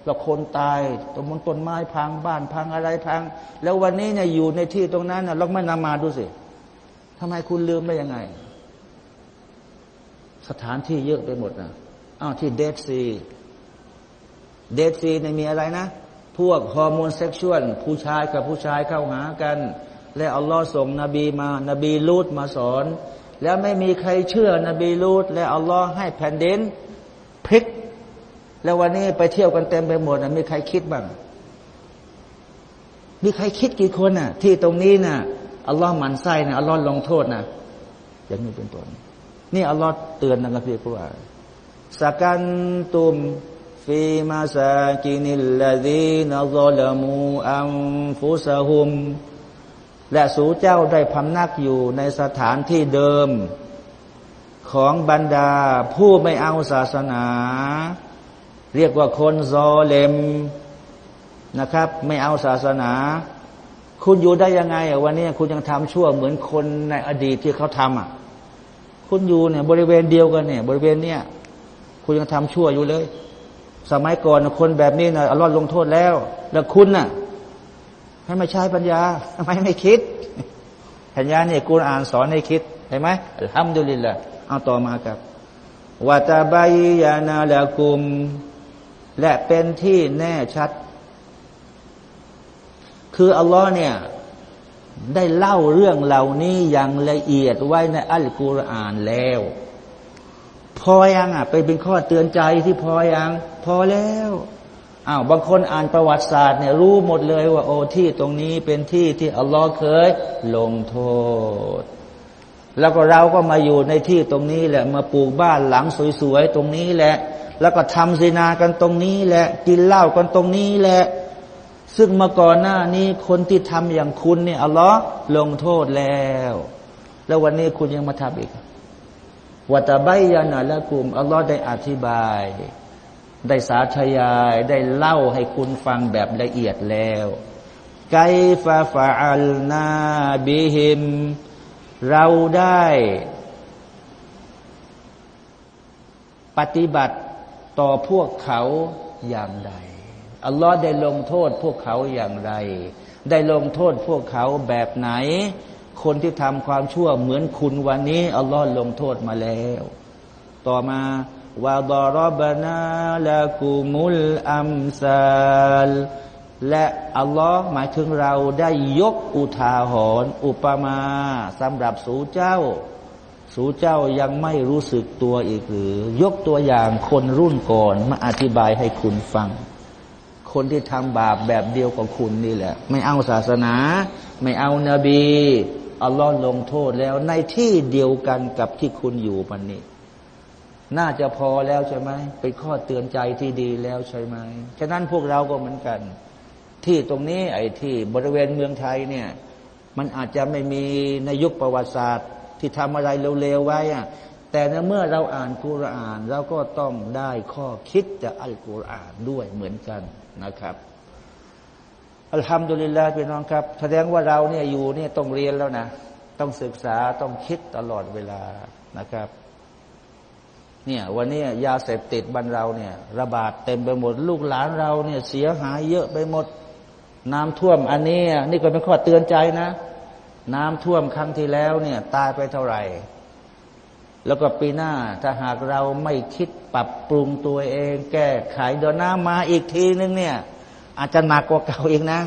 แล้วคนตายต้นมนต้นไม้พังบ้านพังอะไรพัง แล้ววันนี้เนี่ยอยู่ในที่ตรงนั้นน่ะลองไม่นำมาดูสิ ทำไมคุณลืมได้ยังไง สถานที่เยอะไปหมดนะอ้าวที่เดดซีเดดซีเนี่ยมีอะไรนะ พวกฮอร์โมนเซ็กชวลผู้ชายกับผู้ชายเข้าหากัน และอัลลอฮ์ส่งนบีมา นบีลูดมาสอน แล้วไม่มีใครเชื่อนบีลูดและอัลลอฮ์ให้แผ่นดินพลิก แล้ววันนี้ไปเที่ยวกันเต็มไปหมดนะมีใครคิดบ้างมีใครคิดกี่คนน่ะ ที่ตรงนี้น่ะ อัลลอฮ์มันไส้นะอัลลอฮ์ลงโทษนะอย่างนี้เป็นต้นนี่อัลลอฮ์เตือนนะครับพี่ว่าสักันตุมฟีมาซากินิลลาดีนซอลมูอัมฟุสฮุม และสูเจ้าได้พำนักอยู่ในสถานที่เดิม ของบรรดาผู้ไม่เอาศาสนา เรียกว่าคนซอเลมนะครับ ไม่เอาศาสนา คุณอยู่ได้ยังไงอะวันนี้คุณยังทำชั่วเหมือนคนในอดีตที่เขาทำอะ คุณอยู่เนี่ยบริเวณเดียวกันเนี่ย บริเวณเนี้ยคุณยังทำชั่วอยู่เลย สมัยก่อนคนแบบนี้นะอัลอฮ์ลงโทษแล้ว แล้วคุณน่ะให้มาใช้ปัญญาทำไมไม่คิดปัญญาเนี่ยกูอ่านสอนให้คิดเห็นไหมทำดูลิละเอาต่อมาครับวัตบายยานาละกุม และเป็นที่แน่ชัด คืออัลลอฮ์เนี่ยได้เล่าเรื่องเหล่านี้อย่างละเอียดไว้ในอัลกุรอานแล้ว พอยังอะไปเป็นข้อเตือนใจที่พอยัง พอแล้วอ้าวบางคนอ่านประวัติศาสตร์เนี่ยรู้หมดเลยว่าโอ้ที่ตรงนี้เป็นที่ที่อัลลอฮ์เคยลงโทษ แล้วก็เราก็มาอยู่ในที่ตรงนี้แหละ มาปลูกบ้านหลังสวยๆตรงนี้แหละ แล้วก็ทำศีนากันตรงนี้แหละ กินเหล้ากันตรงนี้แหละ ซึ่งมาก่อนหน้านี้คนที่ทำอย่างคุณเนี่ยอัลลอฮ์ลงโทษแล้ว แล้ววันนี้คุณยังมาทำอีกวัตใบยานาละกุมอัลลอฮ์ได้อธิบาย ได้สาธยายได้เล่าให้คุณฟังแบบละเอียดแล้วไกฟาฟาอัลนาบิฮิมเราได้ ปฏิบัติต่อพวกเขาอย่างไร อัลลอฮ์ได้ลงโทษพวกเขาอย่างไร ได้ลงโทษพวกเขาแบบไหน คนที่ทำความชั่วเหมือนคุณวันนี้อัลลอฮ์ลงโทษมาแล้ว ต่อมาวาดารบนาละกุมุลอัมซาลและอัลลอฮ์หมายถึงเราได้ยกอุทาหรณ์อุปมาสำหรับสูเจ้า สูเจ้ายังไม่รู้สึกตัวอีกหรือ ยกตัวอย่างคนรุ่นก่อนมาอธิบายให้คุณฟัง คนที่ทำบาปแบบเดียวกับคุณนี่แหละ ไม่เอาศาสนา ไม่เอานาบีอัลลอฮ์ลงโทษแล้วในที่เดียวกันกับที่คุณอยู่มันนี้ น่าจะพอแล้วใช่ไหมเป็นข้อเตือนใจที่ดีแล้วใช่ไหมฉะนั้นพวกเราก็เหมือนกัน ที่ตรงนี้ไอ้ที่บริเวณเมืองไทยเนี่ย มันอาจจะไม่มีในยุคประวัติศาสตร์ ที่ทำอะไรเร็วๆไว้อะแต่เมื่อเราอ่านกุรอานเราก็ต้องได้ข้อคิดจากอัลกุรอานด้วยเหมือนกัน นะครับอัลฮัมดุลิลลาห์พี่น้องครับ แสดงว่าเราเนี่ยอยู่เนี่ยต้องเรียนแล้วนะ ต้องศึกษาต้องคิดตลอดเวลานะครับ เนี่ยวันนี้ยาเสพติดบ้านเราเนี่ย ระบาดเต็มไปหมด ลูกหลานเราเนี่ยเสียหายเยอะไปหมด น้ำท่วมอันนี้นี่ก็เป็นข้อเตือนใจนะ น้ำท่วมครั้งที่แล้วเนี่ย ตายไปเท่าไหร่ แล้วก็ปีหน้าถ้าหากเราไม่คิดปรับปรุงตัวเอง แก้ไขเดี๋ยวน้ำมาอีกทีนึงเนี่ย อาจจะหนักกว่าเก่าอีกนะ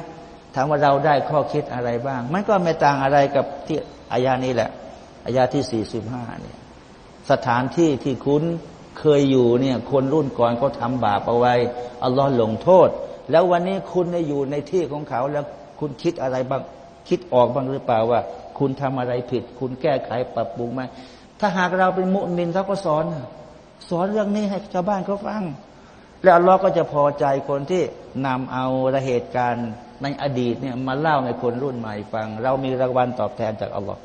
ถามว่าเราได้ข้อคิดอะไรบ้าง มันก็ไม่ต่างอะไรกับที่อายานี้แหละอายาที่สี่สิบห้าเนี่ยสถานที่ที่คุณเคยอยู่เนี่ยคนรุ่นก่อนเขาทาบาปเอาไว้อัลลอฮ์ลงโทษ แล้ววันนี้คุณได้อยู่ในที่ของเขาแล้วคุณคิดอะไรบ้างคิดออกบ้างหรือเปล่าว่า คุณทำอะไรผิด คุณแก้ไขปรับปรุงไหม ถ้าหากเราเป็นมุสลิมเขาก็สอน สอนเรื่องนี้ให้ชาวบ้านเขาฟัง แล้วอัลลอฮ์ก็จะพอใจคนที่นำเอาเหตุการณ์ในอดีตเนี่ยมาเล่าในคนรุ่นใหม่ฟัง เรามีรางวัลตอบแทนจากอัลลอฮ์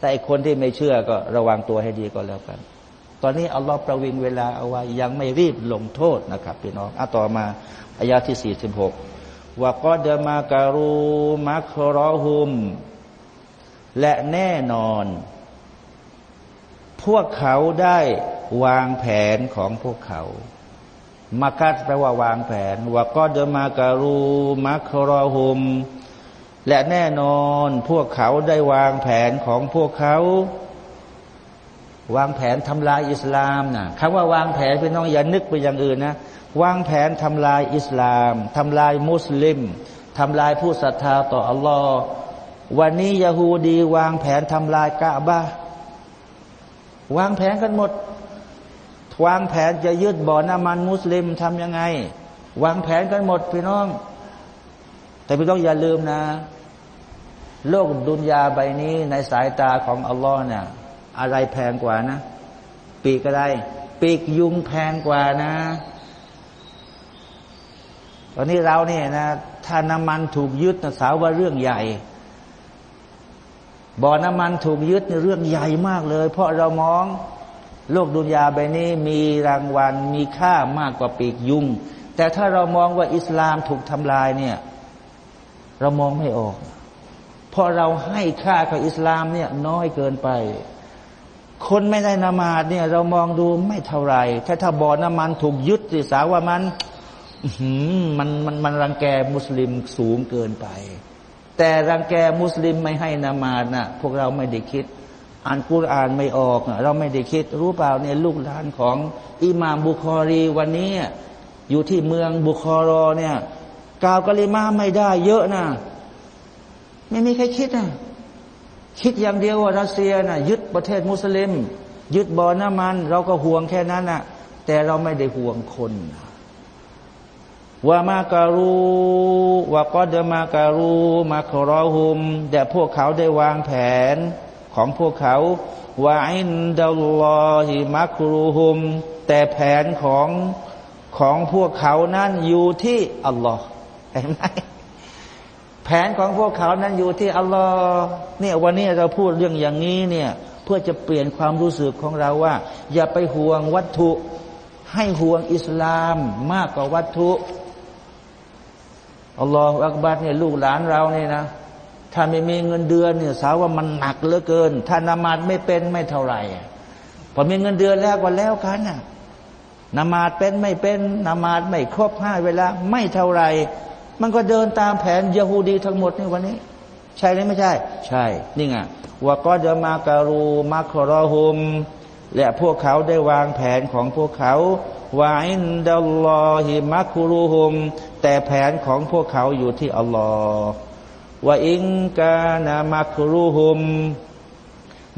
แต่คนที่ไม่เชื่อก็ระวังตัวให้ดีก็แล้วกัน ตอนนี้อัลลอฮ์ประวิงเวลาเอาไว้ยังไม่รีบลงโทษนะครับพี่น้องอะต่อมาอายาที่สี่สิบหกว่าก็เดมาการูมัครอฮุม และแน่นอน พวกเขาได้วางแผนของพวกเขามากัดแปลว่าวางแผนว่าก็เดมาการูมัครอฮุม และแน่นอนพวกเขาได้วางแผนของพวกเขา วางแผนทำลายอิสลามนะคำว่าวางแผนเป็นน้องอย่านึกไปอย่างอื่นนะ วางแผนทำลายอิสลามทำลายมุสลิมทำลายผู้ศรัทธาต่ออัลลอฮ์วันนี้ยาฮูดี วางแผนทำลายกะบะ วางแผนกันหมด วางแผนจะยึดบ่อน้ำมันมุสลิมทำยังไง วางแผนกันหมดพี่น้อง แต่พี่ต้องอย่าลืมนะ โลกดุนยาใบนี้ในสายตาของอัลลอฮ์เนี่ยอะไรแพงกว่านะ ปีกอะไร ปีกยุงแพงกว่านะ ตอนนี้เราเนี่ยนะ ถ้าน้ำมันถูกยึดนะสาวว่าเรื่องใหญ่ บ่อน้ำมันถูกยึดในเรื่องใหญ่มากเลย เพราะเรามองโลกดุนยาใบนี้มีรางวัลมีค่ามากกว่าปีกยุง แต่ถ้าเรามองว่าอิสลามถูกทำลายเนี่ยเรามองไม่ออกเพราะเราให้ค่ากับอิสลามเนี่ยน้อยเกินไป คนไม่ได้นามาดเนี่ยเรามองดูไม่เท่าไรถ้าถ้าบ่อน้ำมันถูกยึดสิสาว่ามันมันมันมันรังแกมุสลิมสูงเกินไป แต่รังแกมุสลิมไม่ให้นามาดนะพวกเราไม่ได้คิด อ่านกุรอานไม่ออกเราไม่ได้คิด รู้เปล่าเนี่ยลูกหลานของอิหม่ามบุคอรีวันนี้อยู่ที่เมืองบุคอรอเนี่ยกล่าวกะลิมาไม่ได้เยอะนะไม่มีใครคิดนะคิดอย่างเดียวว่ารัสเซียนะยึดประเทศมุสลิม ยึดบอน้ำมัน เราก็ห่วงแค่นั้นน่ะแต่เราไม่ได้ห่วงคนนะ ว่ามาการูว่าก็เดมาการูมาครอหุมแต่พวกเขาได้วางแผนของพวกเขาว่าอินดัลลอฮิมักรูหุม แต่แผนของของพวกเขานั้นอยู่ที่อัลลอฮ์เห็นไหมแผนของพวกเขานั้นอยู่ที่อัลลอฮ์เนี่ยวันนี้เราพูดเรื่องอย่างนี้เนี่ยเพื่อจะเปลี่ยนความรู้สึกของเราว่า อย่าไปห่วงวัตถุ ให้ห่วงอิสลามมากกว่าวัตถุ อัลลอฮฺอักบัดเนี่ยลูกหลานเราเนี่ยนะ ถ้าไม่มีเงินเดือนเนี่ยสาวว่ามันหนักเหลือเกิน ถ้านามาดไม่เป็นไม่เท่าไหร่พอมีเงินเดือนแล้วก็แล้วกันน่ะนามาดเป็นไม่เป็นนามาดไม่ครบห้าเวลาไม่เท่าไหร่มันก็เดินตามแผนยาฮูดีทั้งหมดในวันนี้ ใช่หรือไม่ใช่ ใช่ นี่ไงว่าก็จะมาการูมาครอหุม และพวกเขาได้วางแผนของพวกเขาวาอินดัลลอฮิมักรูฮุม แต่แผนของพวกเขาอยู่ที่อัลลอฮ์ว่าอิงกานามักรูฮุม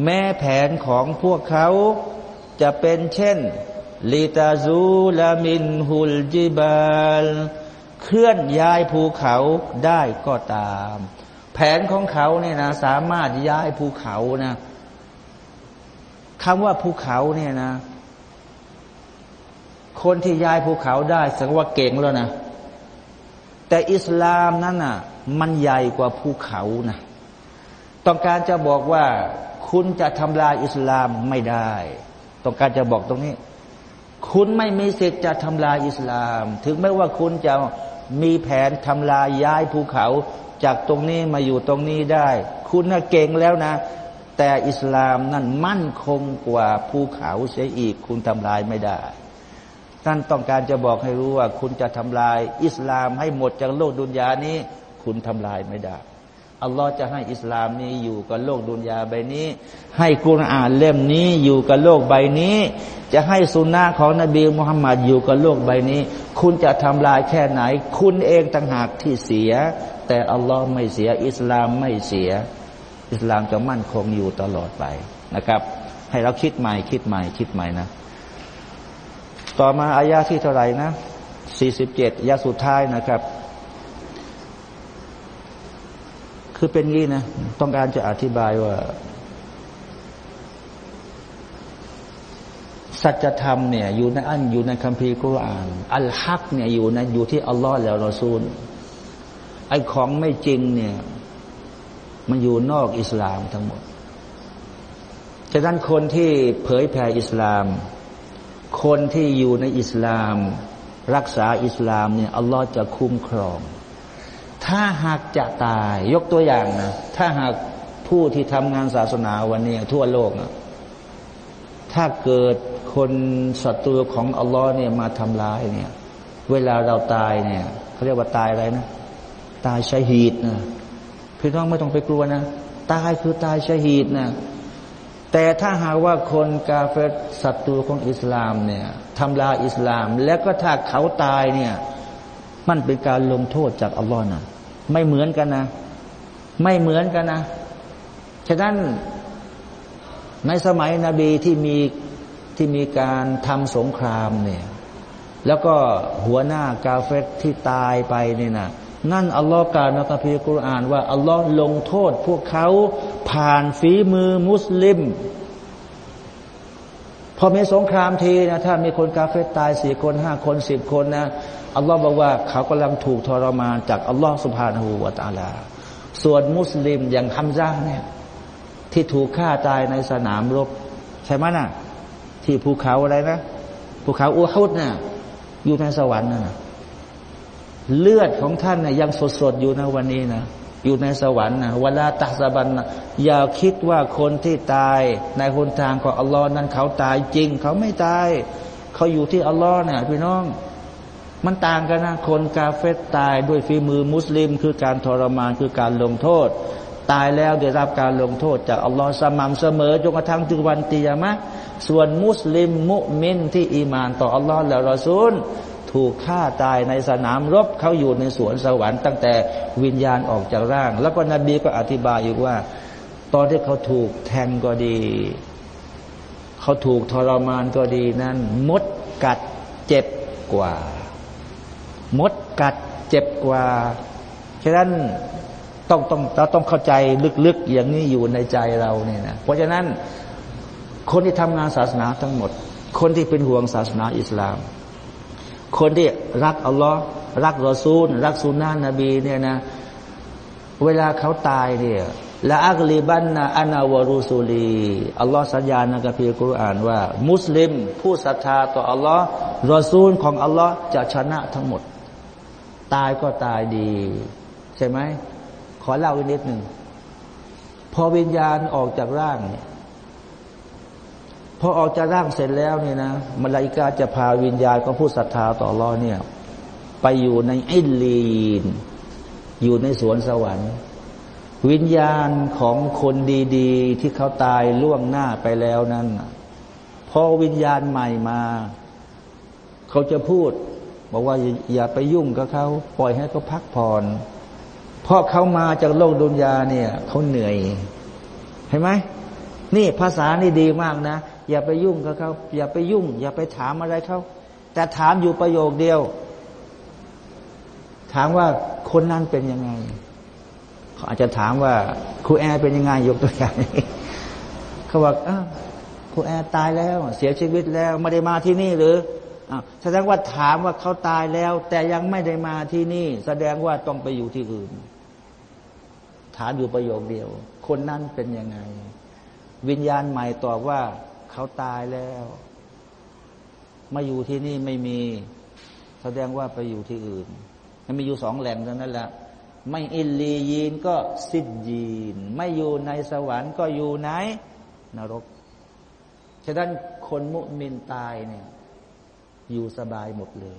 แม้แผนของพวกเขาจะเป็นเช่นลิตาซูลามินฮุลจิบาลเคลื่อนย้ายภูเขาได้ก็ตาม แผนของเขาเนี่ยนะสามารถย้ายภูเขานะคำว่าภูเขาเนี่ยนะ คนที่ย้ายภูเขาได้สังว่าเก่งแล้วนะ แต่อิสลามนั้นน่ะมันใหญ่กว่าภูเขานะต้องการจะบอกว่าคุณจะทำลายอิสลามไม่ได้ ต้องการจะบอกตรงนี้ คุณไม่มีสิทธิ์จะทำลายอิสลาม ถึงแม้ว่าคุณจะมีแผนทำลายย้ายภูเขา จากตรงนี้มาอยู่ตรงนี้ได้ คุณน่ะเก่งแล้วนะ แต่อิสลามนั่นมั่นคงกว่าภูเขาเสียอีก คุณทำลายไม่ได้ ท่านต้องการจะบอกให้รู้ว่า คุณจะทำลาย อิสลามให้หมดจากโลกดุนยานี้ คุณทำลายไม่ได้อัลลอฮ์จะให้อิสลามนี้อยู่กับโลกดุนยาใบนี้ ให้กุรอานเล่มนี้อยู่กับโลกใบนี้ จะให้สุนนะของนบีมุฮัมมัดอยู่กับโลกใบนี้ คุณจะทำลายแค่ไหน คุณเองต่างหากที่เสีย แต่อัลลอฮ์ไม่เสีย อิสลามไม่เสีย อิสลามจะมั่นคงอยู่ตลอดไปนะครับ ให้เราคิดใหม่คิดใหม่คิดใหม่นะ ต่อมาอายาที่เท่าไหร่นะสี่สิบเจ็ดยาสุดท้ายนะครับ คือเป็นงี้นะ ต้องการจะอธิบายว่า สัจธรรมเนี่ย อยู่ในอันอยู่ในคัมภีร์กุรอาน อัลฮักเนี่ยอยู่ในอยู่ที่อัลลอฮ์แล้วรอซูล ไอ้ของไม่จริงเนี่ย มันอยู่นอกอิสลามทั้งหมด ฉะนั้นคนที่เผยแผ่อิสลาม คนที่อยู่ในอิสลาม รักษาอิสลามเนี่ยอัลลอฮ์จะคุ้มครอง ถ้าหากจะตายยกตัวอย่างนะ ถ้าหากผู้ที่ทำงานศาสนาวันนี้ทั่วโลกนะถ้าเกิดคนศัตรูของอัลลอฮ์เนี่ยมาทำร้ายเนี่ย เวลาเราตายเนี่ยเขาเรียกว่าตายอะไรนะ ตายชาฮีดนะพี่น้องไม่ต้องไปกลัวนะ ตายคือตายชาฮีดนะ แต่ถ้าหากว่าคนกาเฟตศัตรูของอิสลามเนี่ยทำลายอิสลาม แล้วก็ถ้าเขาตายเนี่ย มันเป็นการลงโทษจากอัลลอฮ์นะไม่เหมือนกันนะ ไม่เหมือนกันนะฉะนั้นในสมัยนบีที่มีที่มีการทำสงครามเนี่ย แล้วก็หัวหน้ากาเฟตที่ตายไปเนี่ยนะนั่นอัลลอฮ์กล่าวในคัมภีร์กุรอานว่าอัลลอฮ์ลงโทษพวกเขา ผ่านฝีมือมุสลิม พอมีสงครามทีนะถ้ามีคนกาเฟตตายสี่คนห้าคนสิบคนนะอัลลอฮ์บอกว่าเขากำลังถูกทรมานจากอัลลอฮ์สุภาหูวาตาลา ส่วนมุสลิมอย่างฮัมซาเนี่ยที่ถูกฆ่าตายในสนามรบ ใช่ไหมนะ่ะ ที่ภูเขาอะไรนะภูเขาอูฮุดนะ่ะอยู่ในสวรรค์นะเลือดของท่านนะ่ะยังสดๆอยู่นะวันนี้นะ อยู่ในสวรรค์นะเวลาตักสบันนะอย่าคิดว่าคนที่ตายในหนทางของอัลลอฮ์นั้นเขาตายจริง เขาไม่ตาย เขาอยู่ที่อัลลอฮ์เนี่ยพี่น้อง มันต่างกันนะคนกาเฟตตายด้วยฝีมือมุสลิม คือการทรมานคือการลงโทษ ตายแล้วได้รับการลงโทษ จากอัลลอฮ์สม่ำเสมอจนกระทั่งถึงวันตียามะส่วนมุสลิมมุมินที่อีมานต่ออัลลอฮ์และรอซูล ถูกฆ่าตายในสนามรบเขาอยู่ในสวนสวรรค์ตั้งแต่วิญญาณออกจากร่าง แล้วก็นบีก็อธิบายอีกว่า ตอนที่เขาถูกแทงก็ดี เขาถูกทรมานก็ดีนั้น มดกัดเจ็บกว่า มดกัดเจ็บกว่าฉะนั้นต้องต้องเราต้องเข้าใจลึกๆ อย่างนี้อยู่ในใจเราเนี่ยนะเพราะฉะนั้นคนที่ทำงานศาสนาทั้งหมด คนที่เป็นห่วงศาสนาอิสลาม คนที่รักอัลลอฮ์รักรอซูล รักสุนนะนบีเนี่ยนะ เวลาเขาตายเนี่ยละอักลีบันนาอานาวรูซูลีอัลลอฮ์สัญญาณในกัมภีร์กุรอานว่า มุสลิม ผู้ศรัทธาต่ออัลลอฮ์รอซูลของอัลลอฮ์จะชนะทั้งหมด ตายก็ตายดี ใช่ไหมขอเล่าอีกนิดหนึ่งพอวิญญาณออกจากร่างเนี่ย พอออกจากร่างเสร็จแล้วเนี่ยนะมลายกาจะพาวิญญาณของผู้ศรัทธาต่อรอเนี่ย ไปอยู่ในอินลีน อยู่ในสวนสวรรค์ วิญญาณของคนดีๆ ที่เขาตายล่วงหน้าไปแล้วนั้นพอวิญญาณใหม่มา เขาจะพูด บอกว่าอย่าไปยุ่งกับเขาปล่อยให้เขาพักผ่อนเพราะเขามาจากโลกดุนยาเนี่ยเขาเหนื่อยเห็นไหมนี่ภาษานี่ดีมากนะ อย่าไปยุ่งกับเขาอย่าไปยุ่ง อย่าไปถามอะไรเขาแต่ถามอยู่ประโยคเดียว ถามว่าคนนั้นเป็นยังไงเขาอาจจะถามว่าครูแอร์เป็นยังไงยกตัวอย่างเขาบอกครูแอร์ตายแล้ว เสียชีวิตแล้วไม่ได้มาที่นี่หรือแสดงว่าถามว่าเขาตายแล้ว แต่ยังไม่ได้มาที่นี่ แสดงว่าต้องไปอยู่ที่อื่น ถามอยู่ประโยคเดียว คนนั้นเป็นยังไง วิญญาณใหม่ตอบว่า เขาตายแล้วมาอยู่ที่นี่ไม่มี แสดงว่าไปอยู่ที่อื่น มันมีอยู่สองแหล่งเท่านั้นแหละไม่อินลียีนก็ซิดยีน ไม่อยู่ในสวรรค์ก็อยู่ในนรก ฉะนั้นคนมุมินตายเนี่ยอยู่สบายหมดเลย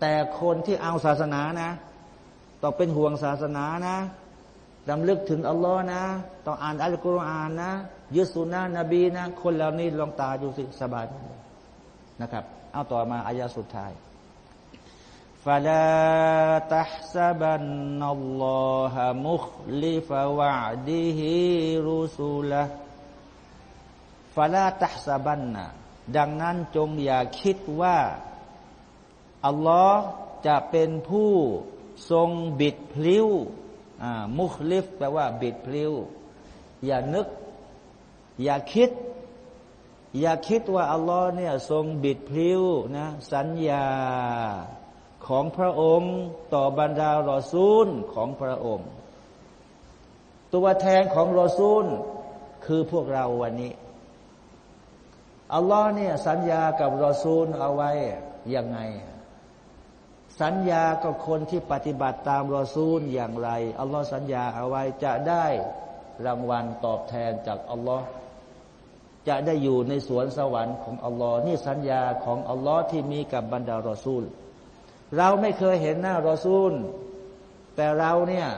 แต่คนที่เอาศาสนานะต้องเป็นห่วงศาสนานะดำลึกถึงอัลลอฮ์นะ ต้องอ่านอัลกุรอานนะ ยึดสุนนะนบีนะ คนเหล่านี้ลองตาดูสิสบายนะครับ เอาต่อมาอายาสุดท้ายฟาลาตัฮซาบันนัลลอฮะมุคลิฟวะดีฮิรุสูละฟาลาตัฮซาบันนะดังนั้นจงอย่าคิดว่า อัลลอฮ์จะเป็นผู้ทรงบิดพลิ้วมุคลิฟแปลว่าบิดพลิ้ว อย่านึก อย่าคิด อย่าคิดว่าอัลลอฮ์เนี่ยทรงบิดพลิ้วนะสัญญาของพระองค์ต่อบรรดารอซูลของพระองค์ ตัวแทนของรอซูล คือพวกเราวันนี้อัลลอฮ์เนี่ยสัญญากับรอซูลเอาไว้ยังไง สัญญากับคนที่ปฏิบัติตามรอซูลอย่างไรอัลลอฮ์สัญญาเอาไว้จะได้รางวัลตอบแทนจากอัลลอฮ์ จะได้อยู่ในสวนสวรรค์ของอัลลอฮ์นี่สัญญาของอัลลอฮ์ที่มีกับบรรดารอซูล เราไม่เคยเห็นหน้ารอซูล แต่เราเนี่ย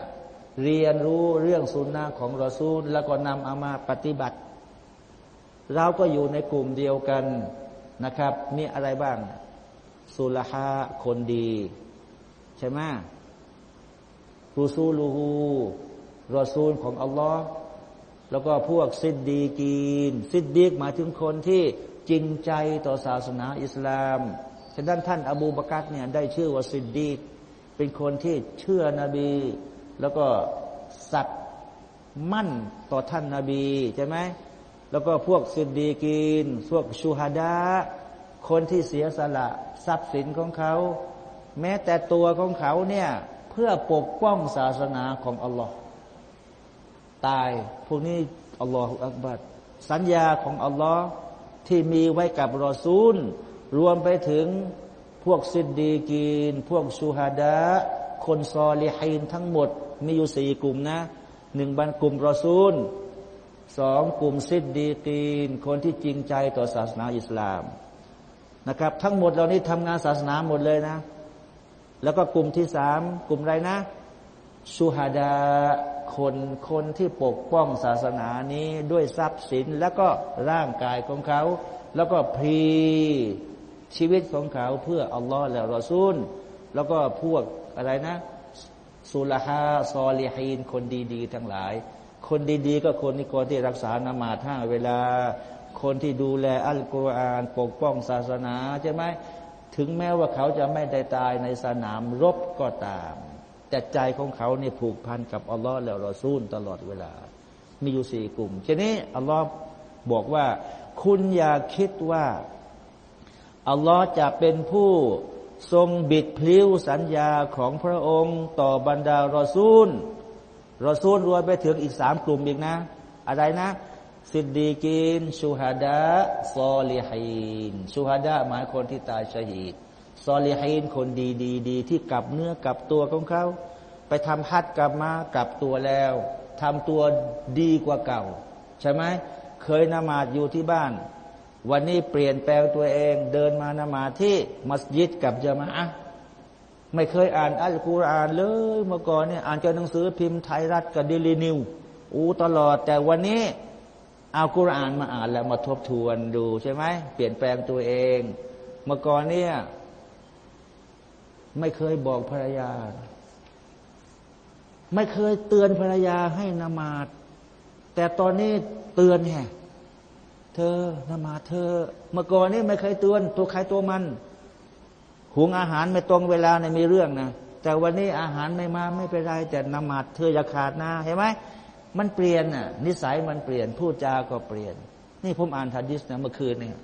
เรียนรู้เรื่องสุนนะของรอซูล แล้วก็นำเอามาปฏิบัติ เราก็อยู่ในกลุ่มเดียวกันนะครับ มีอะไรบ้าง สุลฮาคนดี ใช่ไหมรูซูลูฮูรอซูลของอัลลอฮ์ แล้วก็พวกซิดดีกีน ซิดดีกหมายถึงคนที่จริงใจต่อศาสนาอิสลามฉะนั้นท่านอบูบากัดเนี่ยได้ชื่อว่าซิดดีกเป็นคนที่เชื่อนบี แล้วก็สัตย์มั่นต่อท่านนาบีใช่ไหมแล้วก็พวกซิดดีกีน พวกชูฮาดาคนที่เสียสละทรัพย์สินของเขา แม้แต่ตัวของเขาเนี่ยเพื่อปกป้องศาสนาของอัลลอฮ์ ตาย พวกนี้อัลลอฮฺอักบัดสัญญาของอัลลอฮ์ที่มีไว้กับรอซูล รวมไปถึงพวกซิดดีกีน พวกชูฮาดะคนซอลิฮินทั้งหมด มีอยู่สี่กลุ่มนะหนึ่งบันกลุ่มรอซูลสองกลุ่มซิดดีกีน คนที่จริงใจต่อศาสนาอิสลามนะครับ ทั้งหมดเหล่านี้ทำงานศาสนาหมดเลยนะ แล้วก็กลุ่มที่สามกลุ่มอะไรนะชูฮาดา คนคนที่ปกป้องศาสนานี้ด้วยทรัพย์สินแล้วก็ร่างกายของเขา แล้วก็พรีชีวิตของเขาเพื่ออัลลอฮ์และรอซูล แล้วก็พวกอะไรนะสุลฮาซอลีฮีนคนดีๆ ทั้งหลาย คนดีๆ ก็คนที่คนที่รักษานามาท่าเวลา คนที่ดูแลอัลกุรอานปกป้องศาสนาใช่ไหมถึงแม้ว่าเขาจะไม่ได้ตายในสนามรบก็ตาม แต่ใจของเขาเนี่ยผูกพันกับอัลลอฮ์แล้วรอซูลตลอดเวลา มีอยู่สี่กลุ่มทีนี้อัลลอฮ์บอกว่า คุณอย่าคิดว่าอัลลอฮ์จะเป็นผู้ทรงบิดพลิ้วสัญญาของพระองค์ต่อบรรดารอซูลรอซูลรวมไปถึงอีกสามกลุ่มอีกนะ อะไรนะ สิดดีกินชูฮาดะซอลิฮินชูฮาดะหมายคนที่ตายชหีด ซอลีฮีนคนดีดีดีที่กลับเนื้อกลับตัวของเขา ไปทำฮัดกลับมากลับตัวแล้วทำตัวดีกว่าเก่า ใช่ไหมเคยนมาดอยู่ที่บ้าน วันนี้เปลี่ยนแปลงตัวเองเดินมานมาที่มัสยิดกับจามะไม่เคยอ่านอัลกุรอานเลยเมื่อก่อนเนี่ยอ่านจากหนังสือพิมพ์ไทยรัฐกับเดลีนิวอู้ตลอด แต่วันนี้เอากุรอานมาอ่านแล้วมาทบทวนดูใช่ไหมเปลี่ยนแปลงตัวเอง เมื่อก่อนเนี่ย ไม่เคยบอกภรรยา ไม่เคยเตือนภรรยาให้นมาดแต่ตอนนี้เตือนไงเธอนมาเธอ เมื่อก่อนนี้ไม่เคยเตือนตัวใครตัวมันหุงอาหารไม่ตรงเวลาเนี่ยมีเรื่องนะแต่วันนี้อาหารไม่มาไม่เป็นไรแต่นมาดเธออย่าขาดนะเห็นไหมมันเปลี่ยนน่ะ นิสัยมันเปลี่ยนพูดจาก็เปลี่ยน นี่ผมอ่านทัดิสนะเมื่อคืนเนี่ย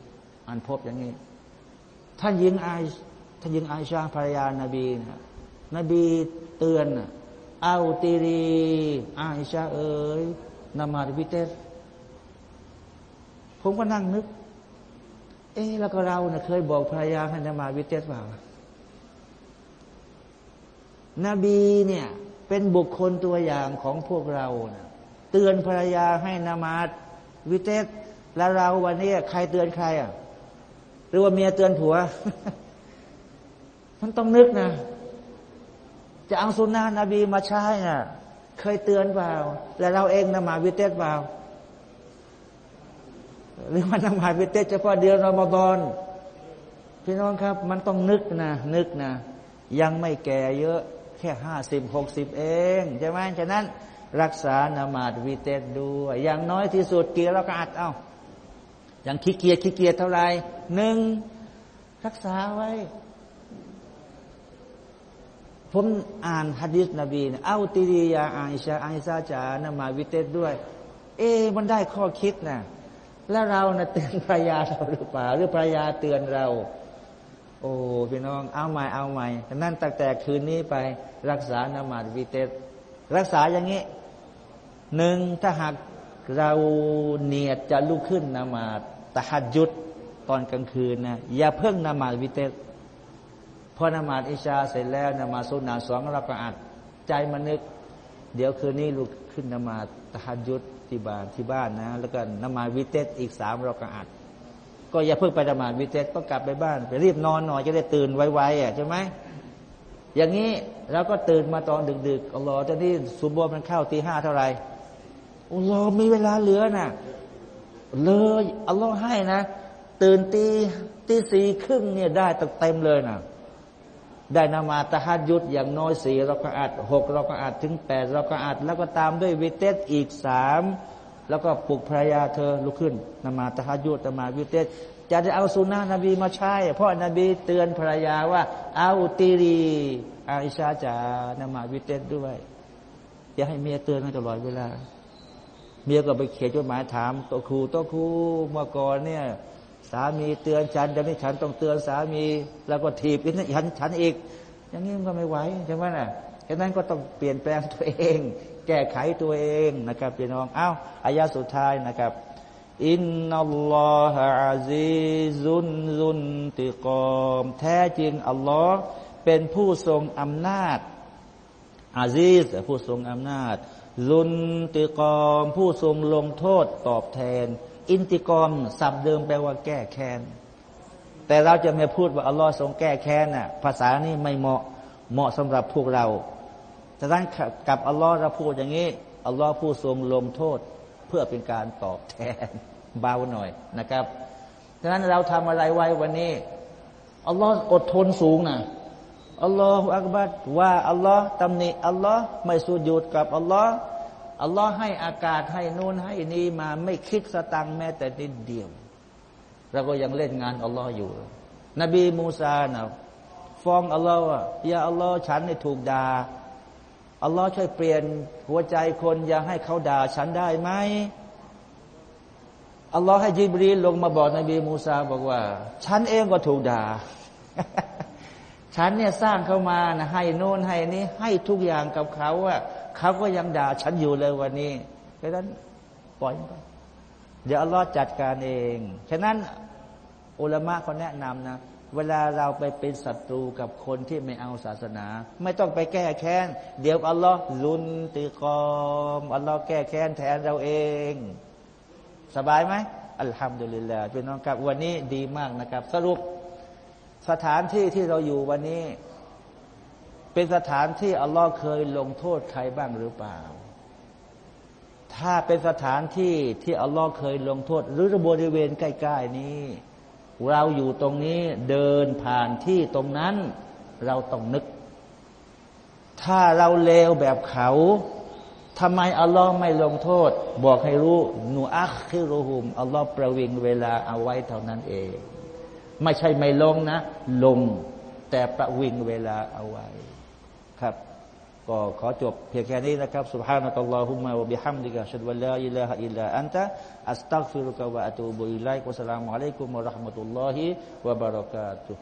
อ่านพบอย่างนี้ ท่านยิงไอ ท่ายิงอาชาภรรยานาบีนะนบีเตือนเอาตีรีอาชาเอ๋ยนามาวิเตสผมก็นั่งนึก เอ๊แล้วก็เราเนะ่ยเคยบอกภรรยาให้นามาวิเตสเปล่านบีเนี่ยเป็นบุคคลตัวอย่างของพวกเรานะเตือนภรรยาให้นามาวิเตสแล้วเราวันนี้ใครเตือนใครอะ หรือว่าเมียเตือนผัว มันต้องนึกนะ จะเอาสุนนะนบีมาใช้น่ะ เคยเตือนเปล่า แล้วเราเองนะมาวิเตสเปล่า หรือมันนมาวิเตสเฉพาะเดือนรอมฎอนพี่น้องครับ มันต้องนึกนะ นึกนะ ยังไม่แก่เยอะ แค่ห้าสิบหกสิบเองใช่ไหมฉะนั้นรักษานามาดวิเตสด้วยอย่างน้อยที่สุดเกียร์เราก็อัดเอาอย่างขี้เกียจขี้เกียจเท่าไรหนึ่งรักษาไว้ ผมอ่านฮะดิษนบีเอาติริยาอาอิชาอาอิซาจานมาวิเตสด้วย เอ๊มันได้ข้อคิดนะแล้วเรานะ่ะเตือนภรรยาเราหรือเปล่า หรือภรรยาเตือนเรา โอ้พี่น้องเอาใหม่เอาใหม่นั่นตั้งแต่คืนนี้ไปรักษานามาดวิเตสรักษาอย่างนี้หนึ่งถ้าหากเราเนียดจะลุกขึ้นนามาดตะหัดยุดตอนกลางคืนนะอย่าเพิ่งนามาดวิเตส พอนมาดอิชาเสร็จแล้วนมาสุนาสองเราก็อัดใจมันนึก เดี๋ยวคืนนี้ลุกขึ้นนมาตะหัดยุดที่บ้านที่บ้านนะ แล้วก็นมาวิเตสอีกสามเราก็อัดก็อย่าเพิ่งไปนมาดวิเตสก็กลับไปบ้าน ไปรีบนอนหน่อยจะได้ตื่นไวๆอะใช่ไหมอย่างนี้เราก็ตื่นมาตอนดึกๆอัลลอฮ์ตอนนี้สุบฮ์มันเข้าตีห้าเท่าไหร่อัลลอฮ์มีเวลาเหลือน่ะเลยอัลลอฮ์ให้นะ ตื่นตีตีสี่ครึ่งเนี่ยได้เต็มเลยนะ ได้นามาตะฮัดยุดอย่างน้อยสี่เราก็อัดหกเราก็อัดถึงแปดเราก็อัดแล้วก็ตามด้วยวิเตสอีกสามแล้วก็ปลุกภรรยาเธอลุกขึ้นนามาตะฮัดยุดนามาวิเตสจะจะเอาสุนนะนบีมาใช้เพราะนบีเตือนภรรยาว่าเอาตีรีอาอิชาจานามาวิเตสด้วยอย่าให้เมียเตือนตลอดเวลา เมียก็ไปเขียนจดหมายถามตัวครูตัวครูเมื่อก่อนเนี่ยามีเตือนฉันแต่นี่ฉันต้องเตือนสามี แล้วก็ถีบอีกฉันฉันอีก อย่างนี้มันก็ไม่ไหวใช่ไหมน่ะฉะนั้นก็ต้องเปลี่ยนแปลงตัวเอง แก้ไขตัวเองนะครับพี่น้องอ้าวอายาสุดท้ายนะครับอินนัลลอฮะอาซีซุนซุนติกอม แท้จริง อัลลอฮ์เป็นผู้ทรงอำนาจ อาซีสผู้ทรงอำนาจซุนติกอม ผู้ทรงลงโทษตอบแทน อินติกอมสับเดิมแปลว่าแก้แค้น แต่เราจะไม่พูดว่าอัลลอฮ์ทรงแก้แค้นน่ะภาษานี้ไม่เหมาะเหมาะสำหรับพวกเราแต่ด้านกับอัลลอฮ์เราพูดอย่างนี้อัลลอฮ์ผู้ทรงลงโทษเพื่อเป็นการตอบแทนเบาหน่อยนะครับดังนั้นเราทำอะไรไว้วันนี้อัลลอฮ์อดทนสูงนะอัลลอฮฺอักบัดว่าอัลลอฮ์ตำหนิอัลลอฮ์ไม่สูญหยุดกับอัลลอฮ์ อัลลอฮ์ให้อากาศให้นู่นให้นี่มาไม่คิดสตังแม้แต่นิดเดียวเราก็ยังเล่นงานอัลลอฮ์อยู่ นบีมูซานะฟ้องอัลลอฮ์ว่าอย่าอัลลอฮ์ฉันในถูกด่าอัลลอฮ์ช่วยเปลี่ยนหัวใจคนอย่าให้เขาด่าฉันได้ไหมอัลลอฮ์ให้จิบรีลงมาบอกนบีมูซาบอกว่า ฉันเองก็ถูกด่า ฉันเนี่ยสร้างเขามานะให้โน่นให้นี้ให้ทุกอย่างกับเขาอะ เขาก็ยังด่าฉันอยู่เลยวันนี้ดังนั้นปล่อยไปเดี๋ยวอัลลอฮ์จัดการเอง ฉะนั้นอุลามะเขาแนะนำนะ เวลาเราไปเป็นศัตรูกับคนที่ไม่เอาศาสนา ไม่ต้องไปแก้แค้น เดี๋ยวอัลลอฮ์ลุนติกอมอัลลอฮ์แก้แค้นแทนเราเอง สบายไหมอัลฮัมดุลิลลาห์พี่น้องครับวันนี้ดีมากนะครับ สรุปสถานที่ที่เราอยู่วันนี้ เป็นสถานที่อัลลอฮ์เคยลงโทษใครบ้างหรือเปล่า ถ้าเป็นสถานที่ที่อัลลอฮ์เคยลงโทษ หรือบริเวณใกล้ๆนี้ เราอยู่ตรงนี้เดินผ่านที่ตรงนั้นเราต้องนึก ถ้าเราเลวแบบเขาทำไมอัลลอฮ์ไม่ลงโทษ บอกให้รู้นูอัคคิรุฮุมอัลลอฮ์ประวิงเวลาเอาไว้เท่านั้นเอง ไม่ใช่ไม่ลงนะ ลงแต่ประวิงเวลาเอาไว้ ก็ขอจบเพียงแค่นี้นะครับ سبحانك اللهم وبحمدك أشهد أن لا إله إلا أنت أستغفرك وأتوب إليك والسلام عليكم ورحمة الله وبركاته